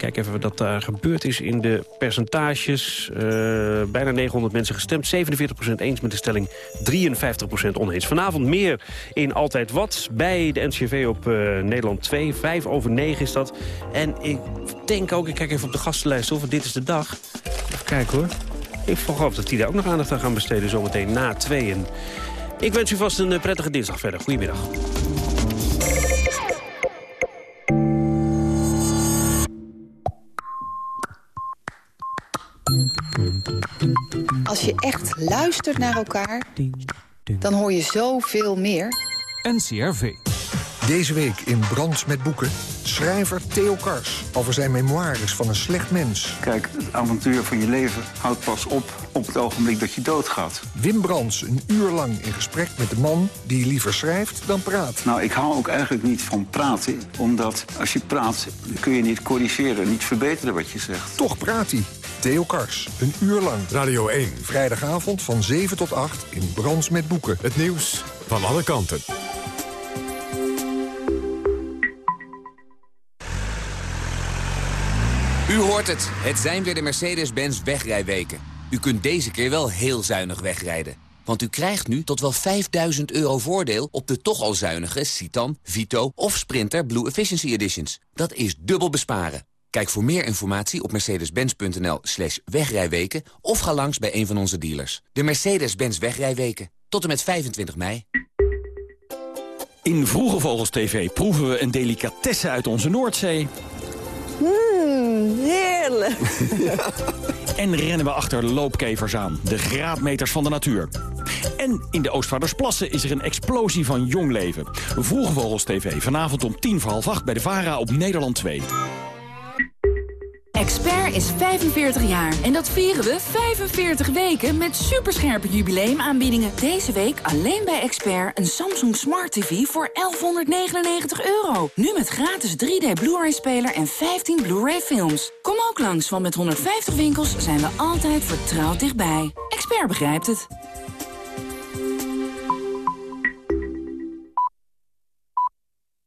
Kijk even wat daar gebeurd is in de percentages. Uh, bijna 900 mensen gestemd. 47% eens met de stelling, 53% oneens. Vanavond meer in Altijd Wat bij de NCV op uh, Nederland 2. 5 over 9 is dat. En ik denk ook, ik kijk even op de gastenlijst over Dit is de Dag. Even kijken hoor. Ik geloof dat die daar ook nog aandacht aan gaan besteden zometeen na tweeën. Ik wens u vast een prettige dinsdag verder. Goedemiddag. Als je echt luistert naar elkaar, Dan hoor je zoveel meer. NCRV. Deze week in Brands met Boeken. Schrijver Theo Kars over zijn memoires van een slecht mens. Kijk, het avontuur van je leven houdt pas op op het ogenblik dat je doodgaat. Wim Brands een uur lang in gesprek met de man die liever schrijft dan praat. Nou, ik hou ook eigenlijk niet van praten. Omdat als je praat, kun je niet corrigeren, niet verbeteren wat je zegt. Toch praat hij. Theo Kars, een uur lang. Radio 1. Vrijdagavond van 7 tot 8 in Brands met Boeken. Het nieuws van alle kanten. U hoort het. Het zijn weer de Mercedes-Benz wegrijweken. U kunt deze keer wel heel zuinig wegrijden. Want u krijgt nu tot wel 5000 euro voordeel op de toch al zuinige Citan, Vito of Sprinter Blue Efficiency Editions. Dat is dubbel besparen. Kijk voor meer informatie op mercedes-benz.nl slash wegrijweken... of ga langs bij een van onze dealers. De Mercedes-Benz wegrijweken. Tot en met 25 mei. In Vroege Vogels TV proeven we een delicatesse uit onze Noordzee. Mmm, heerlijk. En rennen we achter loopkevers aan, de graadmeters van de natuur. En in de Oostvaardersplassen is er een explosie van jong leven. Vroege Vogels TV, vanavond om tien voor half acht bij de VARA op Nederland 2. Expert is 45 jaar en dat vieren we 45 weken met superscherpe jubileumaanbiedingen. Deze week alleen bij Expert een Samsung Smart TV voor 1199 euro. Nu met gratis 3D Blu-ray speler en 15 Blu-ray films. Kom ook langs, want met 150 winkels zijn we altijd vertrouwd dichtbij. Expert begrijpt het.